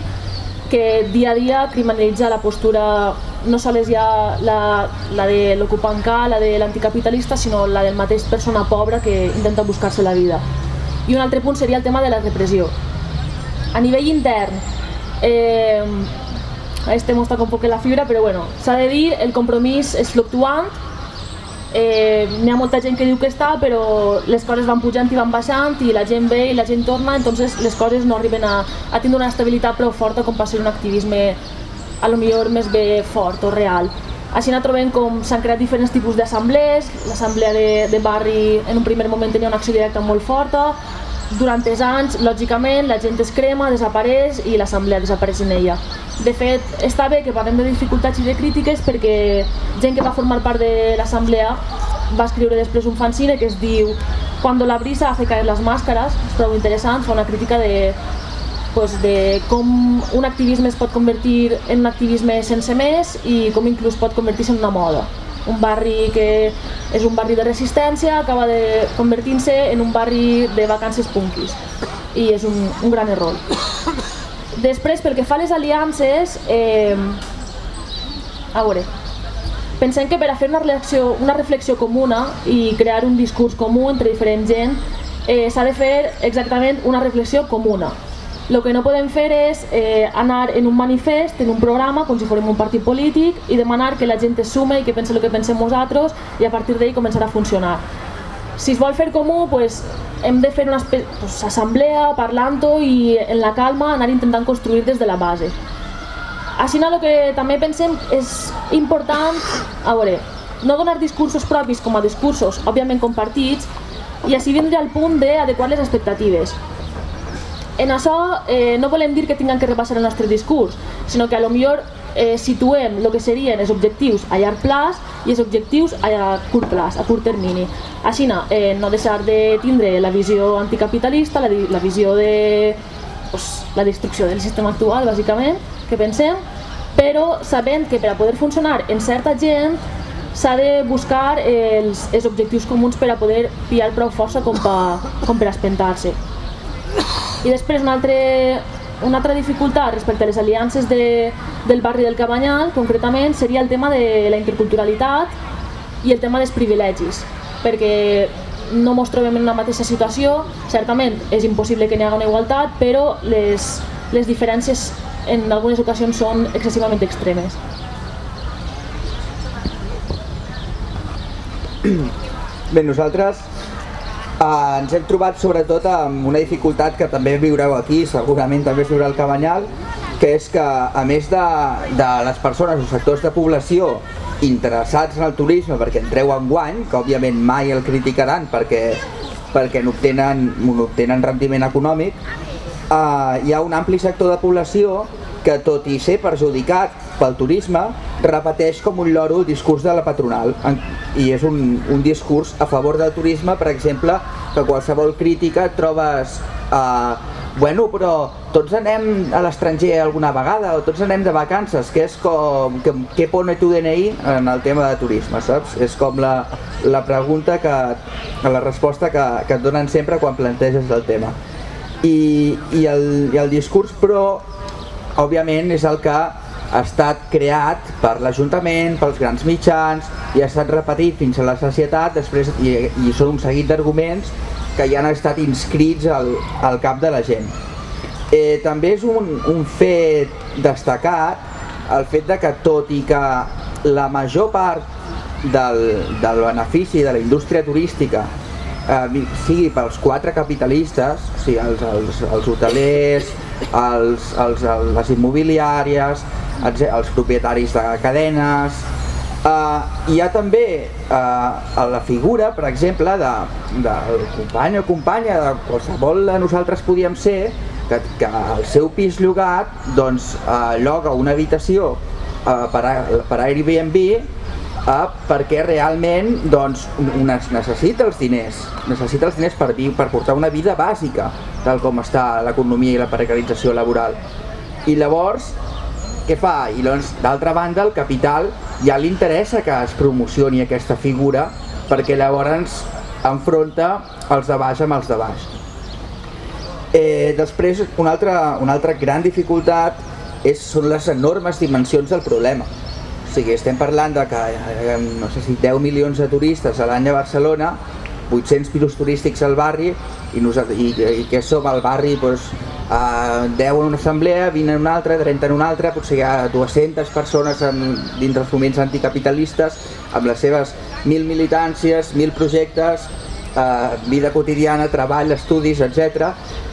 que dia a dia criminalitza la postura no sols ja la, la de l'ocupant K, la de l'anticapitalista, sinó la del mateix persona pobra que intenta buscar-se la vida. I un altre punt seria el tema de la repressió. A nivell intern, eh, este mostra un poc la fibra, però bueno, s'ha de dir, el compromís és fluctuant, eh, n'hi ha molta gent que diu que està, però les coses van pujant i van baixant i la gent ve i la gent torna, entonces les coses no arriben a, a tindre una estabilitat prou forta com per ser un activisme a lo millor més bé fort o real. Així no trobem com s'han creat diferents tipus d'assemblees, l'assemblea de, de barri en un primer moment tenia una acció directa molt forta, durant els anys, lògicament, la gent es crema, desapareix i l'assemblea desapareix en ella. De fet, està bé que parlem de dificultats i de crítiques perquè gent que va formar part de l'assemblea va escriure després un fanzine que es diu Cuando la brisa hace caer las máscaras, és prou interessant, fa una crítica de, pues, de com un activisme es pot convertir en un activisme sense més i com inclús pot convertir-se en una moda. Un barri que és un barri de resistència acaba de convertint-se en un barri de vacances punkis i és un, un gran error. Després, pel que fa a les aliances, eh, a veure, pensem que per a fer una reflexió, una reflexió comuna i crear un discurs comú entre diferent gent, eh, s'ha de fer exactament una reflexió comuna. El que no podem fer és eh, anar en un manifest, en un programa, com si fórem un partit polític, i demanar que la gent es sume i que pense el que pensem nosaltres i a partir d'ahí començar a funcionar. Si es vol fer comú, pues, hem de fer una pues, assemblea, parlant-ho i en la calma anar intentant construir des de la base. Així el que també pensem és important, a veure, no donar discursos propis com a discursos òbviament compartits i així vindre al punt d'adequar les expectatives. En això eh, no volem dir que tinguem que repassar el nostre discurs, sinó que a lo millor eh, situem el que serien els objectius a llarg plaç i els objectius a curt plaç, a curt termini. Així no, eh, no deixar de tindre la visió anticapitalista, la, la visió de pues, la destrucció del sistema actual, bàsicament, que pensem, però sabent que per a poder funcionar en certa gent s'ha de buscar els, els objectius comuns per a poder pillar prou força com, pa, com per espentar-se. I després una altra, una altra dificultat respecte a les aliances de, del barri del Cabanyal, concretament, seria el tema de la interculturalitat i el tema dels privilegis, perquè no ens trobem en una mateixa situació, certament és impossible que n'hi hagi una igualtat, però les, les diferències en algunes ocasions són excessivament extremes. Bé, nosaltres eh, ens hem trobat sobretot amb una dificultat que també viureu aquí, segurament també es viurà al Cabanyal, que és que a més de, de les persones o sectors de població interessats en el turisme perquè en treuen guany, que òbviament mai el criticaran perquè, perquè n'obtenen obtenen rendiment econòmic, eh, hi ha un ampli sector de població que tot i ser perjudicat pel turisme, repeteix com un loro el discurs de la patronal i és un, un discurs a favor del turisme, per exemple, que qualsevol crítica trobes eh, bueno, però tots anem a l'estranger alguna vegada o tots anem de vacances, que és com que, què pone tu DNI en el tema de turisme, saps? És com la, la pregunta que, la resposta que, que et donen sempre quan planteges el tema. I, i, el, i el discurs però òbviament és el que ha estat creat per l'Ajuntament, pels grans mitjans i ha estat repetit fins a la societat després, i, i són un seguit d'arguments que ja han estat inscrits al, al cap de la gent. Eh, també és un, un fet destacat el fet de que tot i que la major part del, del benefici de la indústria turística eh, sigui pels quatre capitalistes, o sigui, els, els, els hotelers, els, els, les immobiliàries, els propietaris de cadenes, Uh, hi ha també uh, la figura, per exemple, de, del company o companya de qualsevol de nosaltres podíem ser, que, que el seu pis llogat doncs, uh, lloga una habitació uh, per, a, per Airbnb uh, perquè realment doncs, necessita els diners, necessita els diners per, per portar una vida bàsica, tal com està l'economia i la precarització laboral. I llavors què fa? I doncs, d'altra banda, el capital ja li interessa que es promocioni aquesta figura perquè llavors enfronta els de baix amb els de baix. Eh, després, una altra, una altra gran dificultat és, són les enormes dimensions del problema. O sigui, estem parlant de que, eh, no sé si 10 milions de turistes a l'any a Barcelona, 800 pisos turístics al barri i, nosaltres, i, i que som al barri doncs, uh, 10 en una assemblea, 20 en una altra, 30 en una altra, potser hi ha 200 persones en, dins dels moviments anticapitalistes amb les seves mil militàncies, mil projectes, uh, vida quotidiana, treball, estudis, etc.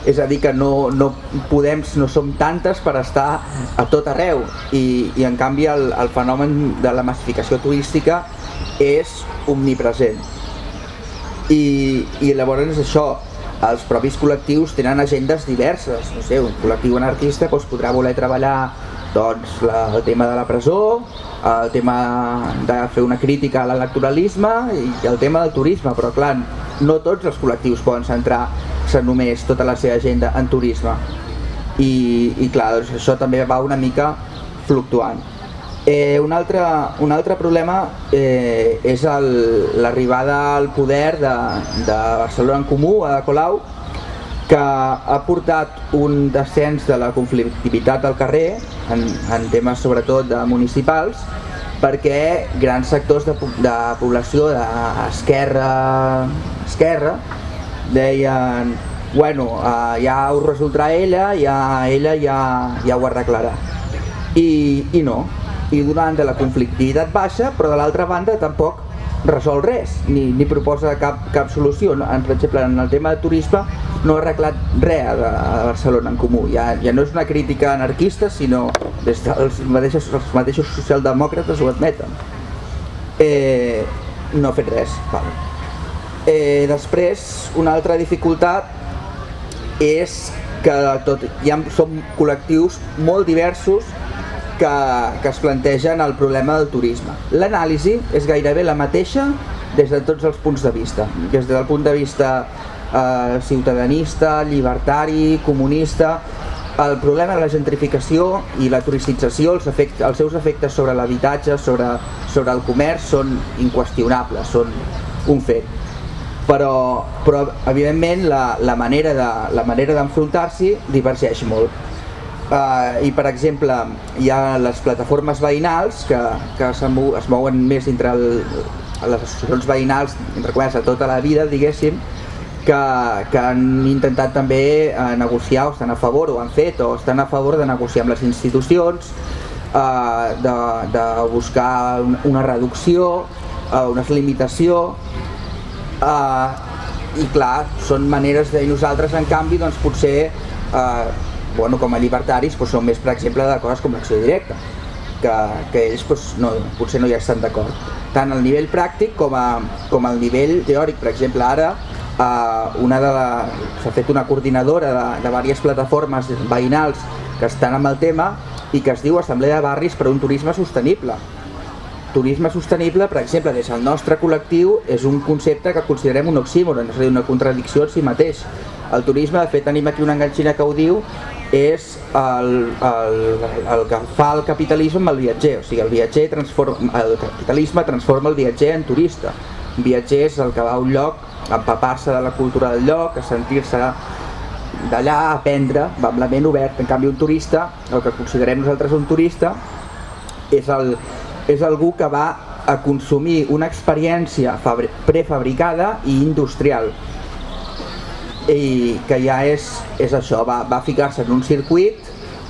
És a dir, que no, no podem, no som tantes per estar a tot arreu i, i en canvi el, el fenomen de la massificació turística és omnipresent. I, i llavors és això, els propis col·lectius tenen agendes diverses, no sé, un col·lectiu anarquista doncs, podrà voler treballar doncs, la, el tema de la presó, el tema de fer una crítica a l'electoralisme i el tema del turisme, però clar, no tots els col·lectius poden centrar-se només tota la seva agenda en turisme. I, i clar, doncs això també va una mica fluctuant. Eh, un, altre, un altre problema eh, és l'arribada al poder de, de Barcelona en Comú, a Colau, que ha portat un descens de la conflictivitat al carrer, en, en temes sobretot de municipals, perquè grans sectors de, de població d'esquerra esquerra deien bueno, uh, ja us resoldrà ella, ja, ella ja, ja ho arreglarà. I, I no, i d'una banda la conflictivitat baixa, però de l'altra banda tampoc resol res, ni, ni proposa cap, cap solució. Per exemple, en el tema de turisme no ha arreglat res a, a Barcelona en comú. Ja, ja no és una crítica anarquista, sinó des dels mateixos, els mateixos socialdemòcrates ho admeten. Eh, no ha fet res. Val. Eh, després, una altra dificultat és que tot, ja som col·lectius molt diversos que, que es plantegen el problema del turisme. L'anàlisi és gairebé la mateixa des de tots els punts de vista, des del punt de vista eh, llibertari, comunista, el problema de la gentrificació i la turistització, els, efectes, els seus efectes sobre l'habitatge, sobre, sobre el comerç, són inqüestionables, són un fet. Però, però evidentment, la, la manera d'enfrontar-s'hi divergeix molt. Uh, I per exemple, hi ha les plataformes veïnals que, que es, mou, es mouen més dintre el, les associacions veïnals, entre cometes, a tota la vida, diguéssim, que, que han intentat també uh, negociar o estan a favor o han fet o estan a favor de negociar amb les institucions, uh, de, de buscar una reducció, uh, una limitació, uh, i clar, són maneres de nosaltres en canvi doncs potser eh, bueno, com a llibertaris doncs, són més per exemple de coses com l'acció directa que, que ells doncs, no, potser no hi estan d'acord tant al nivell pràctic com, a, com al nivell teòric. Per exemple ara eh, una de s'ha fet una coordinadora de, de diverses plataformes veïnals que estan amb el tema i que es diu Assemblea de Barris per un turisme sostenible turisme sostenible, per exemple, des del nostre col·lectiu és un concepte que considerem un oxímoron, és a dir, una contradicció en si mateix. El turisme, de fet, tenim aquí una enganxina que ho diu, és el, el, el que fa el capitalisme amb el viatger, o sigui, el viatger transforma, el capitalisme transforma el viatger en turista. Un viatger és el que va a un lloc empapar-se de la cultura del lloc, a sentir-se d'allà, a aprendre, amb la ment obert. En canvi, un turista, el que considerem nosaltres un turista, és, el, és algú que va a consumir una experiència prefabricada i industrial i que ja és, és això, va, va ficar-se en un circuit,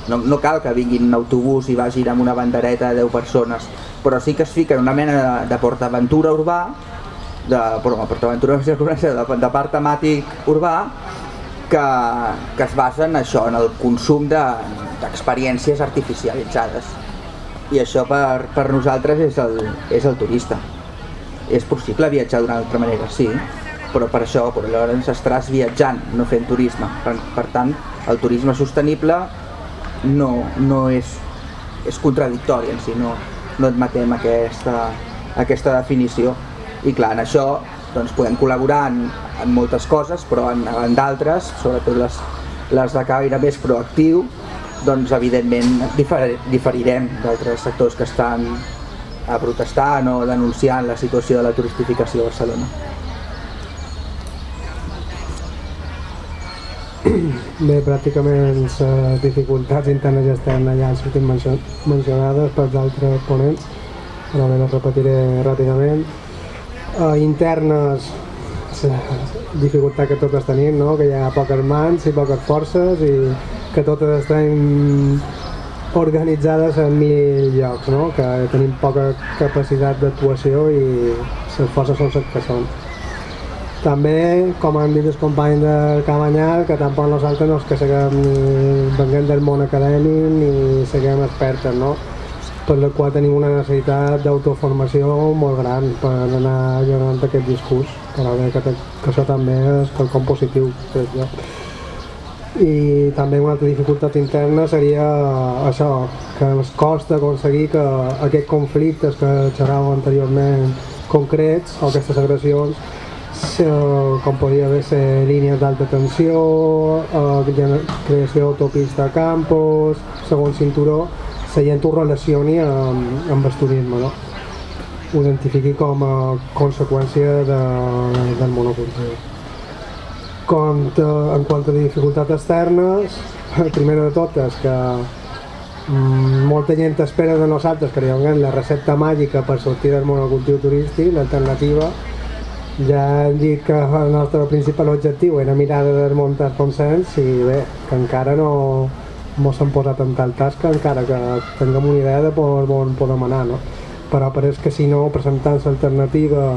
no, no cal que vinguin un autobús i vagin amb una bandereta de 10 persones, però sí que es fica en una mena de, de portaventura urbà, de, però, portaventura de, de part temàtic urbà, que, que es basa en això, en el consum d'experiències de, artificialitzades. I això per, per nosaltres és el, és el turista. És possible viatjar d'una altra manera, sí, però per això, però llavors estaràs viatjant, no fent turisme. Per, per tant, el turisme sostenible no, no és, és contradictori en si, no, no admetem aquesta, aquesta definició. I clar, en això doncs, podem col·laborar en, en moltes coses, però en, en d'altres, sobretot les, les de caire més proactiu, doncs evidentment difer, diferirem d'altres sectors que estan a protestar o denunciant la situació de la turistificació a Barcelona. Bé, pràcticament les dificultats internes ja han sortit mencionades pels altres ponents, però bé, les repetiré ràpidament. Uh, internes, dificultat que totes tenim, no? que hi ha poques mans i poques forces i que totes estem organitzades en mil llocs, no? que tenim poca capacitat d'actuació i les forces són les que són. També, com han dit els companys del Cabanyal, que tampoc nosaltres no és que siguem ni venguem del món acadèmic ni siguem expertes, no? Per la qual tenim una necessitat d'autoformació molt gran per anar generant aquest discurs, però bé que, que això també és quelcom positiu, crec jo. I també una altra dificultat interna seria això, que ens costa aconseguir que aquests conflictes que xerràveu anteriorment concrets o aquestes agressions com podria ser línies d'alta tensió, eh, creació d'autopista a campus, segon cinturó, la gent ho relacioni amb, amb el turisme, no? ho identifiqui com a conseqüència de, del monocultiu. Com en quant a dificultats externes, el primer de tot és que mm, molta gent espera de nosaltres que hi la recepta màgica per sortir del monocultiu turístic, l'alternativa, ja hem dit que el nostre principal objectiu era mirar de desmuntar consens i bé, que encara no mos hem posat en tal tasca encara que tinguem una idea de per on podem anar, no? Però pareix que si no, presentant l'alternativa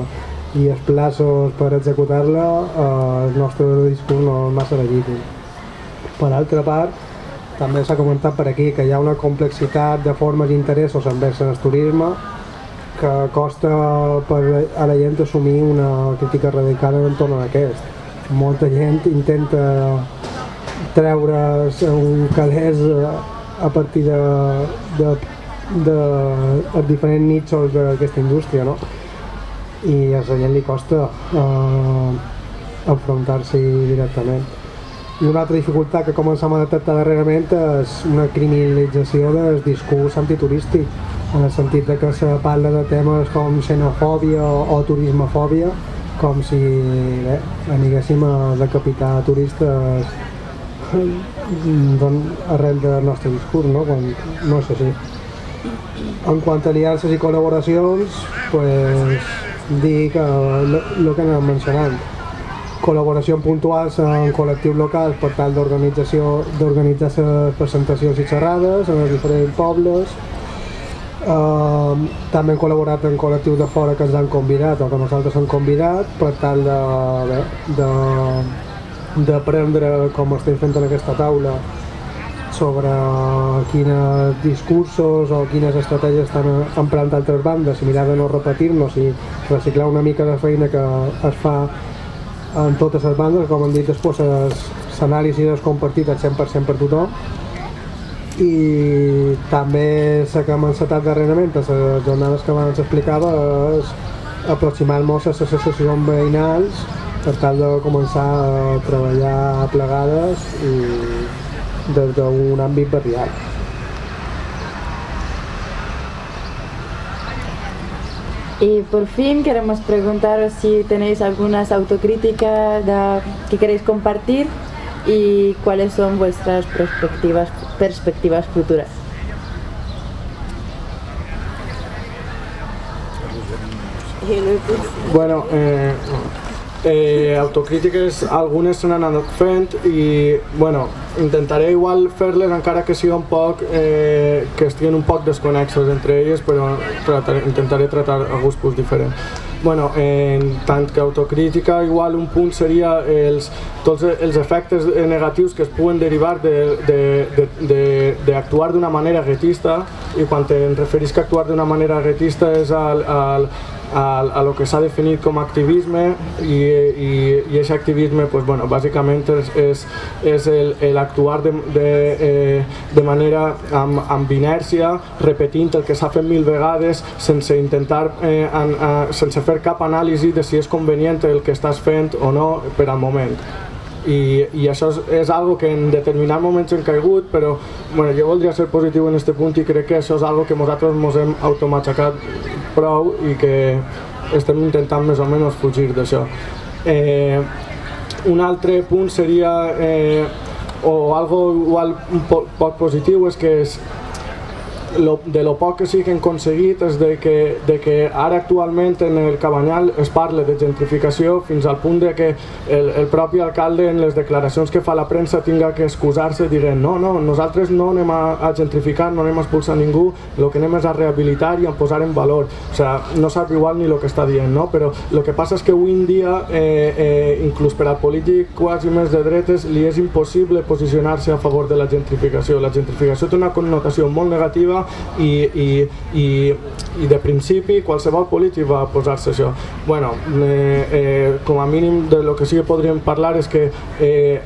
i els plaços per executar-la, eh, el nostre discurs no és massa legítim. Per altra part, també s'ha comentat per aquí que hi ha una complexitat de formes i interessos envers el turisme que costa per a la gent assumir una crítica radical en entorn d'aquest. Molta gent intenta treure's un calés a partir de, de, de, de diferents nichos d'aquesta indústria, no? i a la gent li costa eh, enfrontar-s'hi directament. I una altra dificultat que comencem a detectar darrerament és una criminalització del discurs antiturístic, en el sentit de que se parla de temes com xenofòbia o, o turismofòbia, com si bé, aniguéssim a decapitar turistes doncs, arrel del nostre discurs, no? Quan no és així. En quant a aliances i col·laboracions, pues, que el que anem mencionant col·laboració puntuals en col·lectius locals per tal d'organització d'organitzar les presentacions i xerrades en els diferents pobles Uh, també hem col·laborat en col·lectius de fora que ens han convidat o que nosaltres hem convidat per tal de, de, d'aprendre com estem fent en aquesta taula sobre quins discursos o quines estratègies estan emprant altres bandes i mirar de no repetir-nos i reciclar una mica de feina que es fa en totes les bandes, com hem dit després, l'anàlisi és compartit al 100% per tothom. I també s'ha que hem encetat darrerament les jornades que abans explicava és aproximar-nos a les associacions veïnals per tal de començar a treballar plegades i desde un àmbit barrial. Y por fin queremos preguntaros si tenéis algunas autocríticas de, que queréis compartir y cuáles son vuestras perspectivas, perspectivas futuras. Bueno, eh, eh, autocrítiques algunes se n'han anat fent i bueno, intentaré igual fer-les encara que sigui un poc eh, que estiguen un poc desconexes entre elles però trataré, intentaré tratar alguns punts diferents. Bueno, en tant que autocrítica igual un punt seria els, tots els efectes negatius que es puguen derivar d'actuar de, de, de, d'una manera guetista i quan em referís que actuar d'una manera guetista és al, al a, a lo que s'ha definit com a activisme i, i, i aquest activisme pues, bueno, bàsicament és, és, és el, el actuar de, de, eh, de manera amb, amb inèrcia, repetint el que s'ha fet mil vegades sense intentar, eh, an, a, sense fer cap anàlisi de si és convenient el que estàs fent o no per al moment i, i això és, és algo que en determinats moments hem caigut, però bueno, jo voldria ser positiu en aquest punt i crec que això és algo que nosaltres ens hem automatxacat prou i que estem intentant més o menys fugir d'això. Eh, un altre punt seria, eh, o algo igual poc positiu, és que és, lo, de lo poc que sí que hem aconseguit és de que, de que ara actualment en el Cabanyal es parla de gentrificació fins al punt de que el, el propi alcalde en les declaracions que fa la premsa tinga que excusar-se dient no, no, nosaltres no anem a, a gentrificar, no anem a expulsar ningú, el que anem és a rehabilitar i a posar en valor. O sigui, no sap igual ni el que està dient, no? però el que passa és que avui en dia, eh, eh, inclús per al polític quasi més de dretes, li és impossible posicionar-se a favor de la gentrificació. La gentrificació té una connotació molt negativa i, i, i, i de principi qualsevol polític va posar-se això. Bueno, eh, eh, com a mínim de lo que sí que podríem parlar és que eh,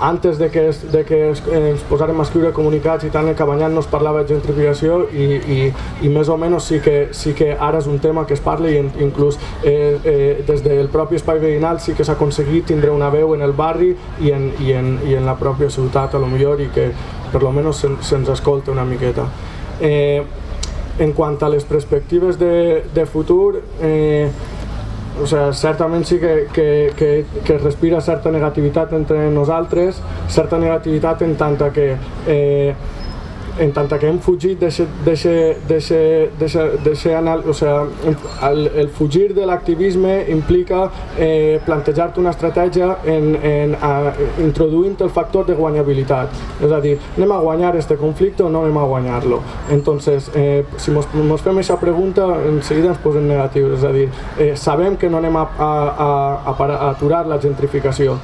antes de que, es, de que es, eh, ens posarem a escriure comunicats i tant el Cabanyal no es parlava de gentrificació i, i, i més o menys sí que, sí que ara és un tema que es parla i inclús eh, eh, des del propi espai veïnal sí que s'ha aconseguit tindre una veu en el barri i en, i en, i en la pròpia ciutat a lo millor i que per lo menos se'ns se escolta una miqueta. Eh, en quant a les perspectives de, de futur, eh, o sea, certament sí que, que, que, que respira certa negativitat entre nosaltres, certa negativitat en tant que eh, en tant que hem fugit. O sea, el, el fugir de l'activisme implica eh, plantejar-te una estratègia en, en, a, introduint el factor de guanyabilitat. És a dir, anem a guanyar este conflicte o no anem a guanyar-lo. Entonces, eh, si ens fem aquesta pregunta, en seguida ens posem negatius. És a dir, eh, sabem que no anem a, a, a, a aturar la gentrificació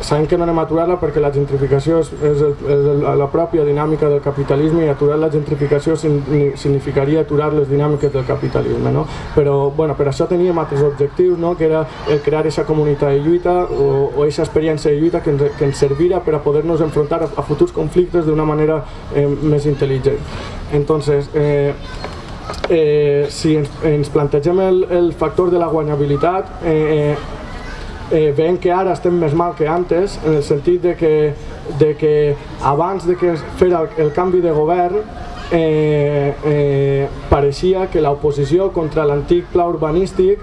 sabem que no anem a aturar-la perquè la gentrificació és, és, el, és la pròpia dinàmica del capitalisme i aturar la gentrificació significaria aturar les dinàmiques del capitalisme, no? Però, bueno, per això teníem altres objectius, no? que era el crear aquesta comunitat de lluita o aquesta experiència de lluita que ens, que ens servira per a poder-nos enfrontar a, a futurs conflictes d'una manera eh, més intel·ligent. Entonces, eh, eh, si ens, ens plantegem el, el factor de la guanyabilitat, eh, eh, eh, veiem que ara estem més mal que antes, en el sentit de que, de que abans de que fer el, el canvi de govern eh, eh, pareixia que l'oposició contra l'antic pla urbanístic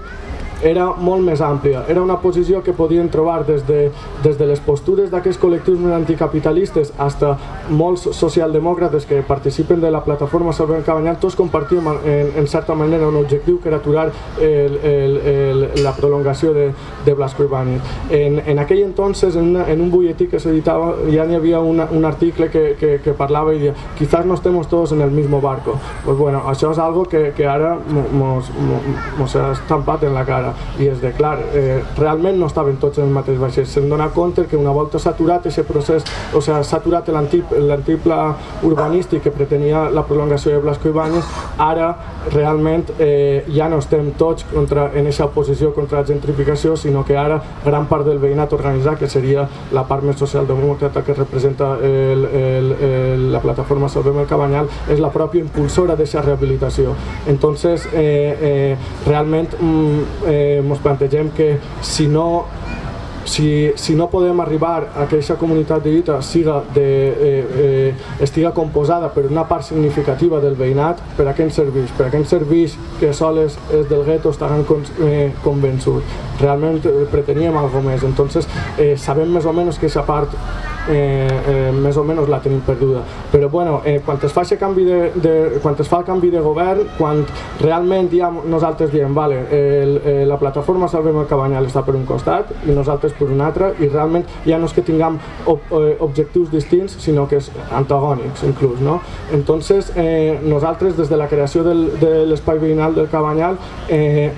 era molt més àmplia. Era una posició que podien trobar des de, des de les postures d'aquests col·lectius més anticapitalistes fins a molts socialdemòcrates que participen de la plataforma Salvem Cabanyal, tots compartíem en, en certa manera un objectiu que era aturar el, el, el, la prolongació de, de Blasco Ibáñez. En, en aquell entonces, en, una, en un butlletí que s'editava, ja n'hi havia una, un article que, que, que parlava i deia quizás no estemos todos en el mismo barco. Pues bueno, això és algo que, que ara mos, mos ha estampat en la cara i és de clar, eh, realment no estaven tots en el mateix vaixell, se'n dona compte que una volta saturat aquest procés, o sigui, s'ha aturat l'antic pla urbanístic que pretenia la prolongació de Blasco Ibáñez, ara realment eh, ja no estem tots contra, en aquesta oposició contra la gentrificació, sinó que ara gran part del veïnat organitzat, que seria la part més socialdemòcrata que representa el, el, el, la plataforma Salvem el Cabanyal, és la pròpia impulsora d'aquesta rehabilitació. Entonces, eh, eh, realment mm, eh, ens plantegem que si no si, si no podem arribar a que aquesta comunitat de lluita siga de, eh, eh, estiga composada per una part significativa del veïnat, per a què ens serveix? Per a què ens serveix que soles és del gueto estaran con, eh, convençuts? Realment eh, preteníem alguna més, entonces eh, sabem més o menys que aquesta part eh, eh, més o menys la tenim perduda. Però bueno, eh, quan es fa canvi de, de, quan es fa el canvi de govern, quan realment ja nosaltres diem, vale, el, eh, la plataforma Salvem el Cabanyal està per un costat i nosaltres per un altre i realment ja no és que tinguem ob, eh, objectius distints, sinó que és antagònics inclús, no? Entonces, eh, nosaltres des de la creació del, de l'espai veïnal del Cabanyal eh,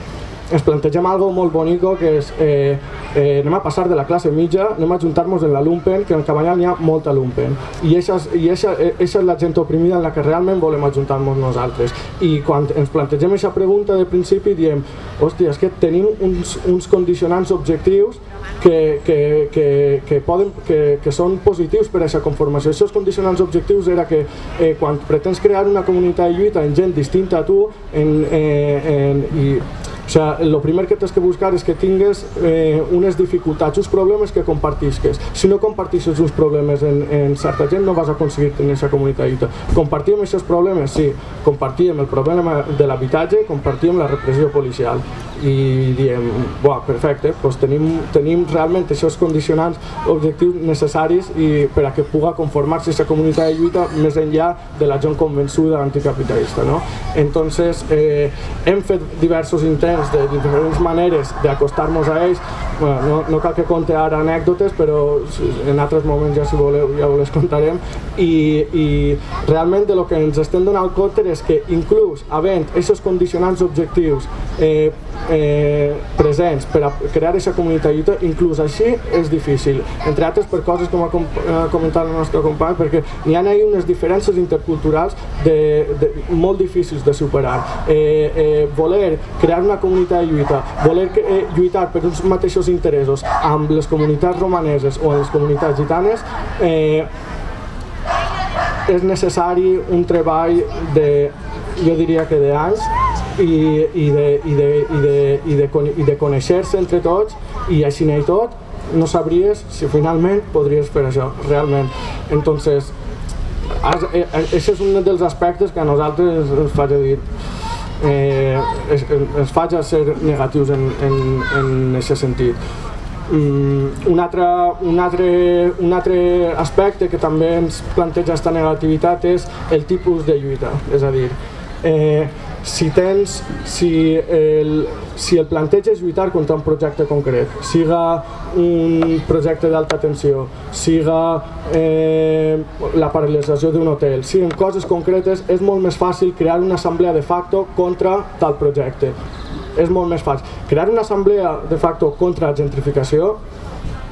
ens plantegem algo molt bonico que és eh, eh, anem a passar de la classe mitja, anem a juntar-nos en la lumpen, que en Cabanyal n'hi ha molta lumpen i eixa i eixa, eixa és la gent oprimida en la que realment volem ajuntar-nos nosaltres i quan ens plantegem aquesta pregunta de principi diem, hòstia, és que tenim uns, uns condicionants objectius que, que, que, que, poden, que, que són positius per a aquesta conformació. Aquests condicionants objectius era que eh, quan pretens crear una comunitat de lluita en gent distinta a tu en, eh, en, i o sigui, el primer que tens que buscar és que tingues eh, unes dificultats, uns problemes que compartisques. Si no compartisses uns problemes en, en certa gent, no vas aconseguir tenir aquesta comunitat. Compartíem aquests problemes? Sí. Compartíem el problema de l'habitatge, compartíem la repressió policial i diem, buah, perfecte, doncs tenim, tenim realment aquests condicionants objectius necessaris i per a que puga conformar-se aquesta comunitat de lluita més enllà de la gent convençuda anticapitalista. No? Entonces, eh, hem fet diversos intents de diferents maneres d'acostar-nos a ells, bueno, no, no cal que conte ara anècdotes, però en altres moments ja si voleu ja ho les contarem, i, i realment de lo que ens estem donant compte és que inclús havent aquests condicionants objectius eh, eh, presents per a crear aquesta comunitat lluita, inclús així és difícil, entre altres per coses com ha comentat el nostre company, perquè hi ha ahí unes diferències interculturals de, de, molt difícils de superar. Eh, eh, voler crear una comunitat de lluita, voler eh, lluitar per uns mateixos interessos amb les comunitats romaneses o les comunitats gitanes, eh, és necessari un treball de, jo diria que d'anys, i, i de, i de, i de, i de, i de conèixer-se entre tots i així i tot no sabries si finalment podries fer això, realment. Entonces, aquest eh, eh, és un dels aspectes que a nosaltres ens faig a dir eh, es, es faig a ser negatius en, en, en aquest sentit. Mm, un, altre, un, altre, un altre aspecte que també ens planteja aquesta negativitat és el tipus de lluita, és a dir, eh, si tens, si el, si el planteig és lluitar contra un projecte concret, siga un projecte d'alta tensió, siga eh, la paralització d'un hotel, siguin coses concretes, és molt més fàcil crear una assemblea de facto contra tal projecte és molt més fàcil. Crear una assemblea de facto contra gentrificació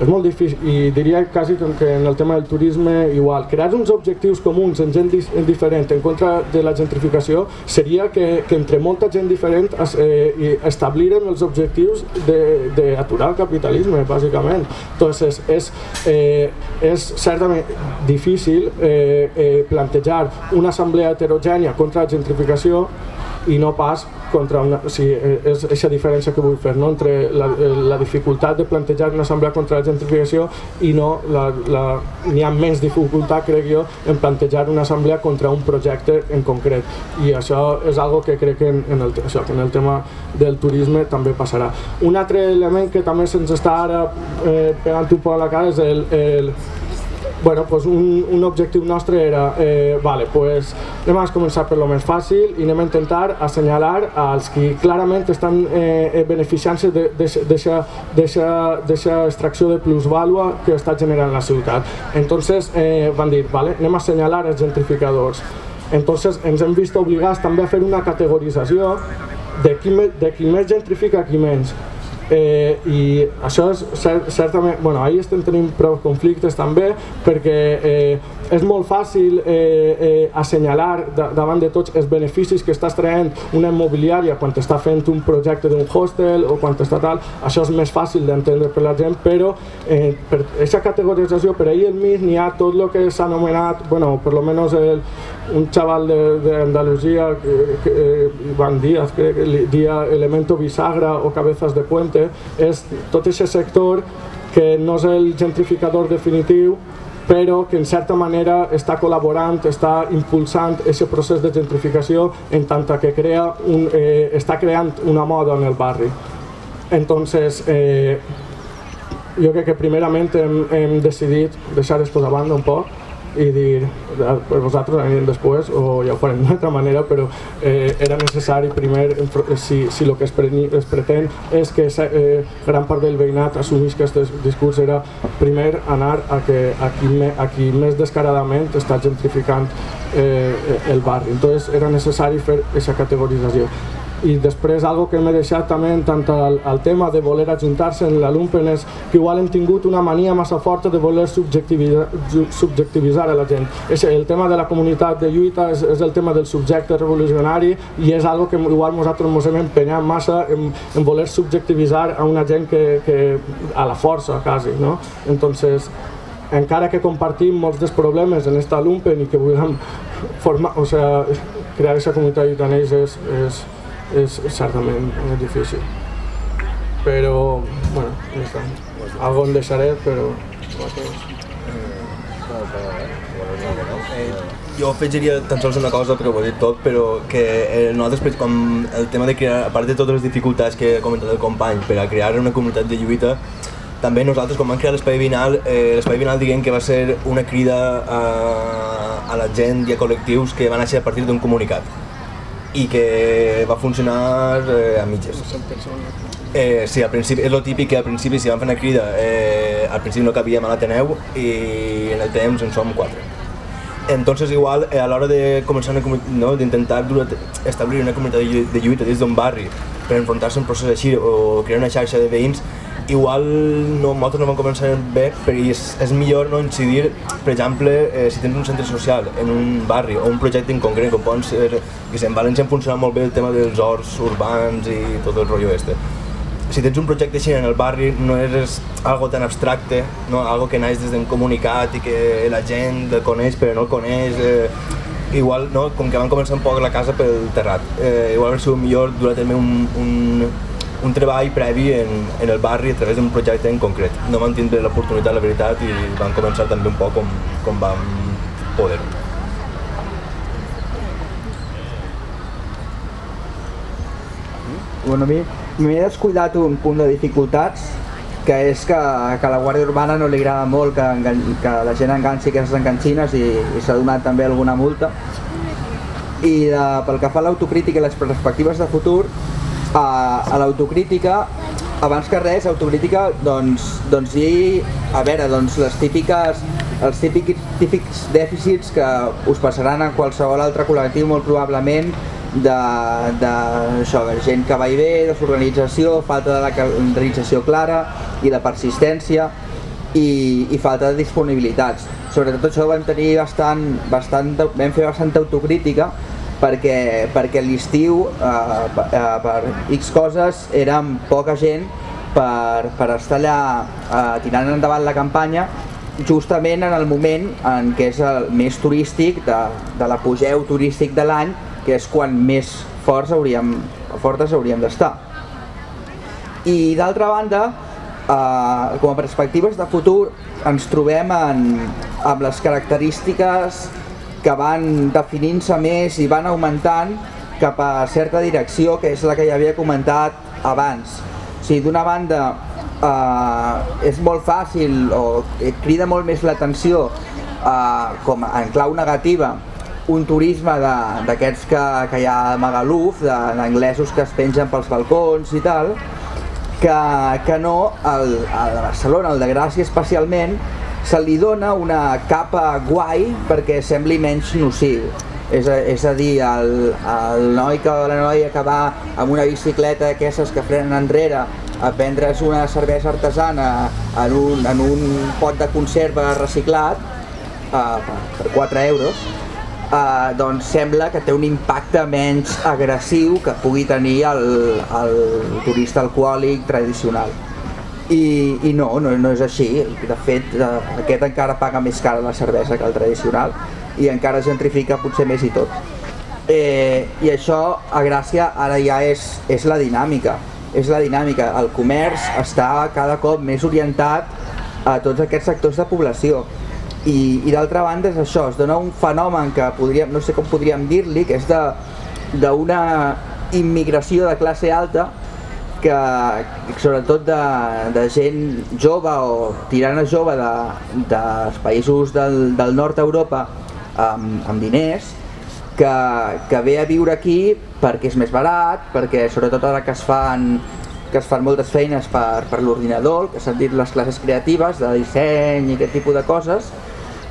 és molt difícil i diria quasi que en el tema del turisme igual. Crear uns objectius comuns en gent diferent en contra de la gentrificació seria que, que entre molta gent diferent es, eh, establiren els objectius d'aturar el capitalisme, bàsicament. Entonces, és, eh, és certament difícil eh, eh, plantejar una assemblea heterogènia contra la gentrificació i no pas contra una, o sigui, eh, és aquesta diferència que vull fer no? entre la, eh, la dificultat de plantejar una assemblea contra la gentrificació i no la, la, n'hi ha menys dificultat, crec jo, en plantejar una assemblea contra un projecte en concret i això és algo que crec que en, en, el, això, que en el tema del turisme també passarà. Un altre element que també se'ns està ara eh, pegant un poc a la cara és el, el bueno, pues un, un objectiu nostre era, eh, vale, pues anem a començar per lo més fàcil i anem a intentar assenyalar als qui clarament estan eh, eh beneficiant-se d'aquesta extracció de plusvàlua que està generant la ciutat. Entonces eh, van dir, vale, anem a assenyalar els gentrificadors. Entonces ens hem vist obligats també a fer una categorització de qui, de qui més gentrifica qui menys eh, i això és cert, certament, bueno, ahir estem tenint prou conflictes també perquè eh, és molt fàcil eh, eh, assenyalar da, davant de tots els beneficis que estàs traient una immobiliària quan està fent un projecte d'un hostel o quan està tal, això és més fàcil d'entendre per la gent, però eh, per aquesta categorització, per ahir el mig n'hi ha tot el que s'ha anomenat, bueno, per lo menos el, un xaval d'Andalusia, eh, Ivan Díaz, crec que dia Elemento Bisagra o Cabezas de Puente, és tot aquest sector que no és el gentrificador definitiu, però que en certa manera està col·laborant, està impulsant aquest procés de gentrificació en tant que crea un, eh, està creant una moda en el barri. Entonces, eh, jo crec que primerament hem, hem decidit deixar això a banda un poc i dir, pues vosaltres anirem després o ja ho farem d'una altra manera, però eh, era necessari primer, si, si el que es, pre, es pretén és que eh, gran part del veïnat assumís que aquest discurs era primer anar a, que, a, qui, me, a qui més descaradament està gentrificant eh, el barri. Entonces era necessari fer aquesta categorització i després algo que m'he deixat també tant al, al tema de voler ajuntar-se en l'alumpen és que igual hem tingut una mania massa forta de voler subjectivitzar, subjectivitzar a la gent. És el tema de la comunitat de lluita és, és el tema del subjecte revolucionari i és algo que igual nosaltres ens hem empenyat massa en, en voler subjectivitzar a una gent que, que a la força quasi, no? Entonces, encara que compartim molts dels problemes en esta lumpen i que vulguem formar, o sea, crear aquesta comunitat lluitanesa és, és, és certament difícil. Però, bueno, ja està. Algo en deixaré, però... Eh, jo afegiria tan sols una cosa, però ho he dit tot, però que eh, nosaltres, com el tema de crear, a part de totes les dificultats que ha comentat el company, per a crear una comunitat de lluita, també nosaltres, quan vam crear l'Espai Vinal, eh, l'Espai Vinal diguem que va ser una crida a, a la gent i a col·lectius que van néixer a partir d'un comunicat i que va funcionar eh, a mitges. Eh, sí, al principi, és el típic que al principi si van fer una crida, eh, al principi no cabíem a l'Ateneu i en el temps en som quatre. Entonces igual eh, a l'hora de començar no, d'intentar establir una comunitat de lluita des d'un barri per enfrontar-se a un procés així o crear una xarxa de veïns igual no, nosaltres no vam començar bé perquè és, és millor no incidir, per exemple, eh, si tens un centre social en un barri o un projecte en concret, com poden ser, que en València funciona molt bé el tema dels horts urbans i tot el rotllo este. Si tens un projecte així en el barri no és algo tan abstracte, no? algo que naix des d'un comunicat i que la gent el coneix però no el coneix, eh, igual, no? com que van començar un poc la casa pel terrat. Eh, igual hauria sigut millor dur a terme un, un, un treball previ en, en el barri a través d'un projecte en concret. No vam tindre l'oportunitat, la veritat, i vam començar també un poc com, com vam poder. Bueno, a mi m'he descuidat un punt de dificultats que és que, que a la Guàrdia Urbana no li agrada molt que, que la gent enganxi aquestes enganxines i, i s'ha donat també alguna multa. I de, pel que fa a l'autocrítica i les perspectives de futur, a, a l'autocrítica, abans que res, autocrítica, doncs, doncs dir, a veure, doncs les típiques, els típics, típics dèficits que us passaran a qualsevol altre col·lectiu molt probablement de, de, això, gent que va i ve, desorganització, falta de la calendarització clara i la persistència i, i falta de disponibilitats. Sobretot això vam tenir bastant, bastant, vam fer bastanta autocrítica perquè, perquè l'estiu eh, eh, per X coses érem poca gent per, per estar allà eh, tirant endavant la campanya justament en el moment en què és el més turístic de, de l'apogeu turístic de l'any que és quan més forts hauríem, fortes hauríem d'estar. I d'altra banda, eh, com a perspectives de futur, ens trobem en, amb les característiques que van definint-se més i van augmentant cap a certa direcció, que és la que ja havia comentat abans. O sigui, d'una banda, eh, és molt fàcil o crida molt més l'atenció eh, com en clau negativa un turisme d'aquests que, que hi ha a Magaluf, d'anglesos que es pengen pels balcons i tal, que, que no, el, el de Barcelona, el de Gràcia especialment, se li dona una capa guai perquè sembli menys nociu. És a, és a dir, el, el noi que, la noia que va amb una bicicleta d'aquestes que frenen enrere a prendre's una cervesa artesana en un, en un pot de conserva reciclat uh, per 4 euros, uh, doncs sembla que té un impacte menys agressiu que pugui tenir el, el turista alcohòlic tradicional. I, i no, no, no és així. De fet, aquest encara paga més cara la cervesa que el tradicional i encara gentrifica potser més i tot. Eh, I això a Gràcia ara ja és, és la dinàmica. És la dinàmica. El comerç està cada cop més orientat a tots aquests sectors de població. I, i d'altra banda és això, es dona un fenomen que podríem, no sé com podríem dir-li, que és d'una immigració de classe alta que sobretot de, de gent jove o tirant a jove de, dels països del, del nord d'Europa amb, amb diners que, que ve a viure aquí perquè és més barat, perquè sobretot ara que es fan que es fan moltes feines per, per l'ordinador, que s'han dit les classes creatives de disseny i aquest tipus de coses,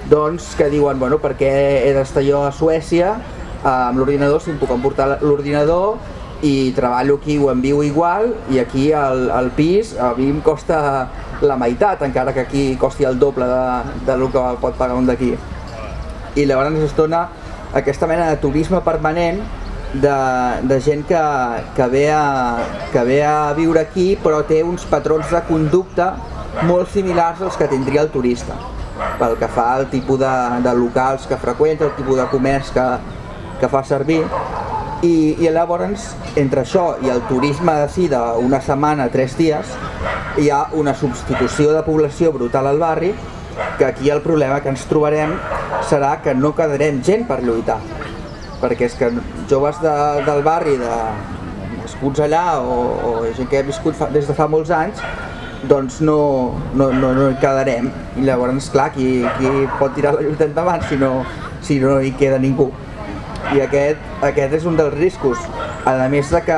doncs que diuen, bueno, per què he d'estar jo a Suècia eh, amb l'ordinador si em puc emportar l'ordinador i treballo aquí o em viu igual i aquí al, al pis a mi em costa la meitat, encara que aquí costi el doble de, de lo que pot pagar un d'aquí. I llavors es dona aquesta mena de turisme permanent de, de gent que, que, ve a, que ve a viure aquí però té uns patrons de conducta molt similars als que tindria el turista pel que fa al tipus de, de locals que freqüenta, el tipus de comerç que, que fa servir i, i llavors entre això i el turisme de sí d'una setmana, tres dies hi ha una substitució de població brutal al barri que aquí el problema que ens trobarem serà que no quedarem gent per lluitar. Perquè és que joves de, del barri de, nascuts allà o, o gent que ha viscut fa, des de fa molts anys doncs no, no, no, no hi quedarem. I llavors clar, qui, qui pot tirar la lluita endavant si no, si no hi queda ningú i aquest, aquest és un dels riscos. A més de que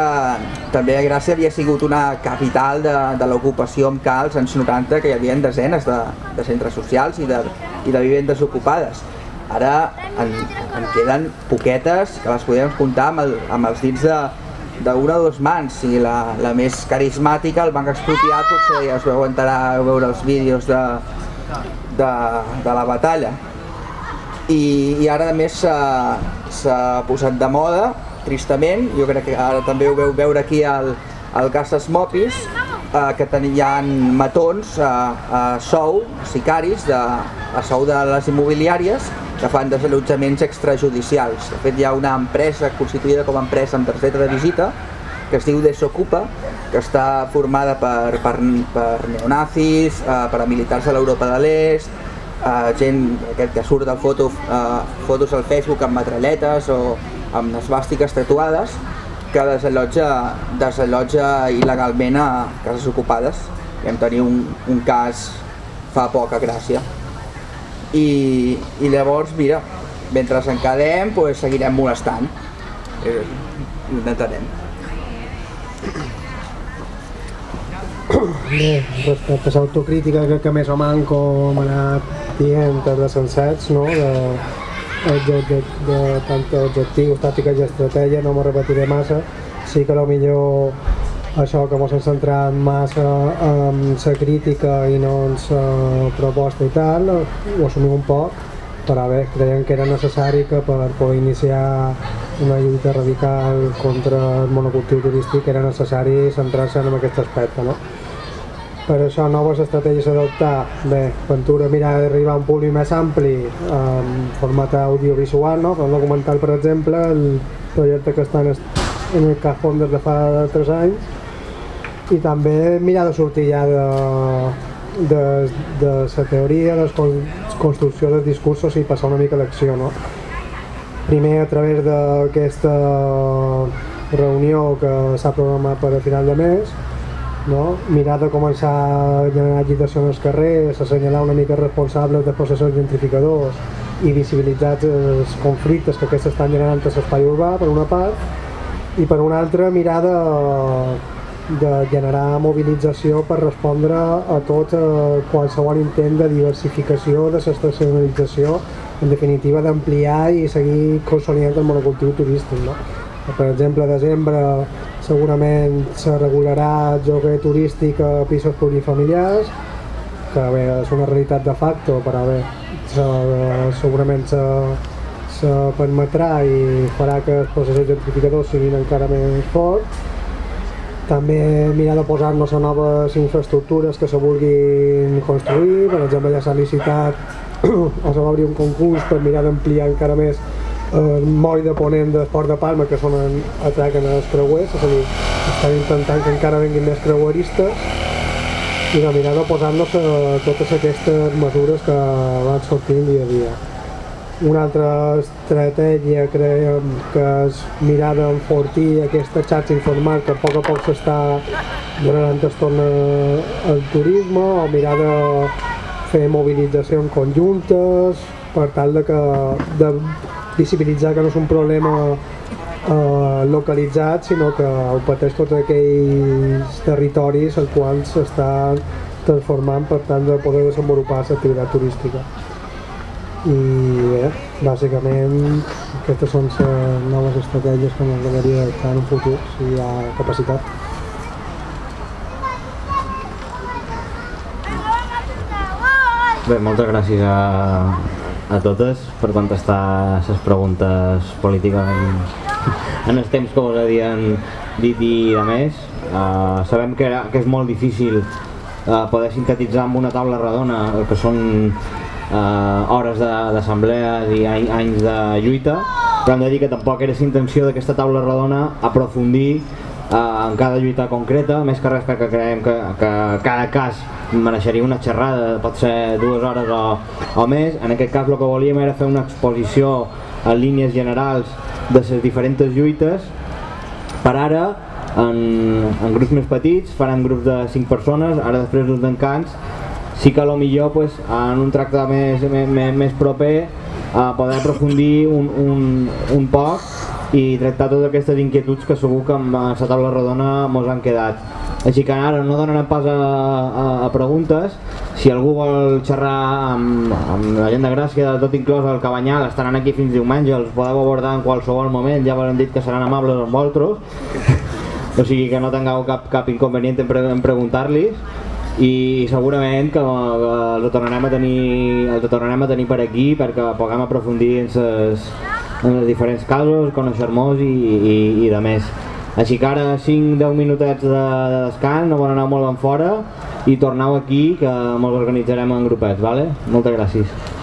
també Gràcia havia sigut una capital de, de l'ocupació amb cal als anys 90 que hi havia desenes de, de centres socials i de, i de vivendes ocupades. Ara en, en queden poquetes que les podem comptar amb, el, amb els dits de, d'una o dues mans. I la, la més carismàtica, el Banc Expropiat, potser ja us veu enterar a veure els vídeos de, de, de la batalla. I, i ara a més s'ha posat de moda, tristament, jo crec que ara també ho veu veure aquí al, al Casas Mopis, eh, que ten, hi ha matons a, a sou, sicaris, de, a sou de les immobiliàries, que fan desallotjaments extrajudicials. De fet, hi ha una empresa constituïda com a empresa amb targeta de visita, que es diu Desocupa, que està formada per, per, per neonazis, eh, per militars de l'Europa de l'Est, eh, gent aquest que surt de foto, eh, fotos al Facebook amb metralletes o amb esbàstiques tatuades, que desallotja, desallotja il·legalment a cases ocupades vam tenir un, un cas fa poca gràcia. I, i llavors, mira, mentre encadem, pues, seguirem molestant. Eh, intentarem. Bé, respecte a l'autocrítica que, que més o manco hem anat dient de sencets, no? de, de, de, de, de tant objectius, tàctiques i estratègia, no m'ho repetiré massa. Sí que millor això que ens hem centrat massa en la crítica i no en la proposta i tal, ho assumim un poc, però bé, creiem que era necessari que per poder iniciar una lluita radical contra el monocultiu turístic era necessari centrar-se en aquest aspecte. No? Per això, noves estratègies a adoptar. Bé, Ventura mira d'arribar a un públic més ampli en format audiovisual, no? Un documental, per exemple, el projecte que està en el cajón des de fa 3 anys, i també mirar de sortir ja de, de, de la teoria, de la construcció dels discursos i passar una mica a l'acció. No? Primer a través d'aquesta reunió que s'ha programat per a final de mes, no? mirar de començar a generar agitació els carrers, assenyalar una mica responsables de processos gentrificadors i visibilitzar els conflictes que aquests estan generant a l'espai urbà, per una part, i per una altra mirar de, de generar mobilització per respondre a tot eh, qualsevol intent de diversificació, de l'estacionalització, en definitiva d'ampliar i seguir consolidant el monocultiu turístic. No? Per exemple, a desembre segurament se regularà el lloguer turístic a pisos plurifamiliars, que bé, és una realitat de facto, però bé, se, segurament se, se permetrà i farà que els processos gentrificadors siguin encara més forts. També mirar de posar-nos a noves infraestructures que se vulguin construir, per exemple ja s'ha licitat o se va obrir un concurs per mirar d'ampliar encara més el moll de ponent de Port de Palma que són en, atraquen els creuers, és a dir, estan intentant que encara venguin més creueristes i de mirar de posar-nos totes aquestes mesures que van sortint dia a dia. Una altra estratègia creiem que és mirar d'enfortir aquesta xarxa informal que a poc a poc s'està donant torna al turisme o mirar de fer mobilitzacions conjuntes per tal de, que, de visibilitzar que no és un problema eh, localitzat, sinó que ho pateix tots aquells territoris als quals s'està transformant per tant de poder desenvolupar l'activitat turística. I bé, bàsicament aquestes són les noves estratègies que m'agradaria adoptar en un futur, si hi ha capacitat. Bé, moltes gràcies a, a totes per contestar les preguntes políticament en els temps que us havien dit i de més. Uh, sabem que, era, que és molt difícil uh, poder sintetitzar amb una taula redona el que són uh, hores d'assemblees i any, anys de lluita, però hem de dir que tampoc era la intenció d'aquesta taula redona aprofundir uh, en cada lluita concreta, més que res perquè creiem que, que cada cas mereixeria una xerrada, pot ser dues hores o, o més. En aquest cas el que volíem era fer una exposició en línies generals de les diferents lluites. Per ara, en, en grups més petits, faran grups de 5 persones, ara després dels d'encants, sí que a millor pues, en un tracte més, més, més proper a poder aprofundir un, un, un poc i tractar totes aquestes inquietuds que segur que amb la taula rodona mos han quedat. Així que ara no donarem pas a, a, a preguntes. Si algú vol xerrar amb, amb la gent de Gràcia, de tot inclòs el Cabanyal, estaran aquí fins diumenge, els podeu abordar en qualsevol moment, ja hem dit que seran amables amb vosaltres. O sigui que no tingueu cap, cap inconvenient en, pre en preguntar-los i segurament que, el tornarem a tenir el tornarem a tenir per aquí perquè puguem aprofundir en, ses, en els diferents casos, conèixer-nos i, i, i de més. Així que ara 5-10 minutets de, de descans, no van anar molt en fora i torneu aquí que ens organitzarem en grupets, vale? Moltes gràcies.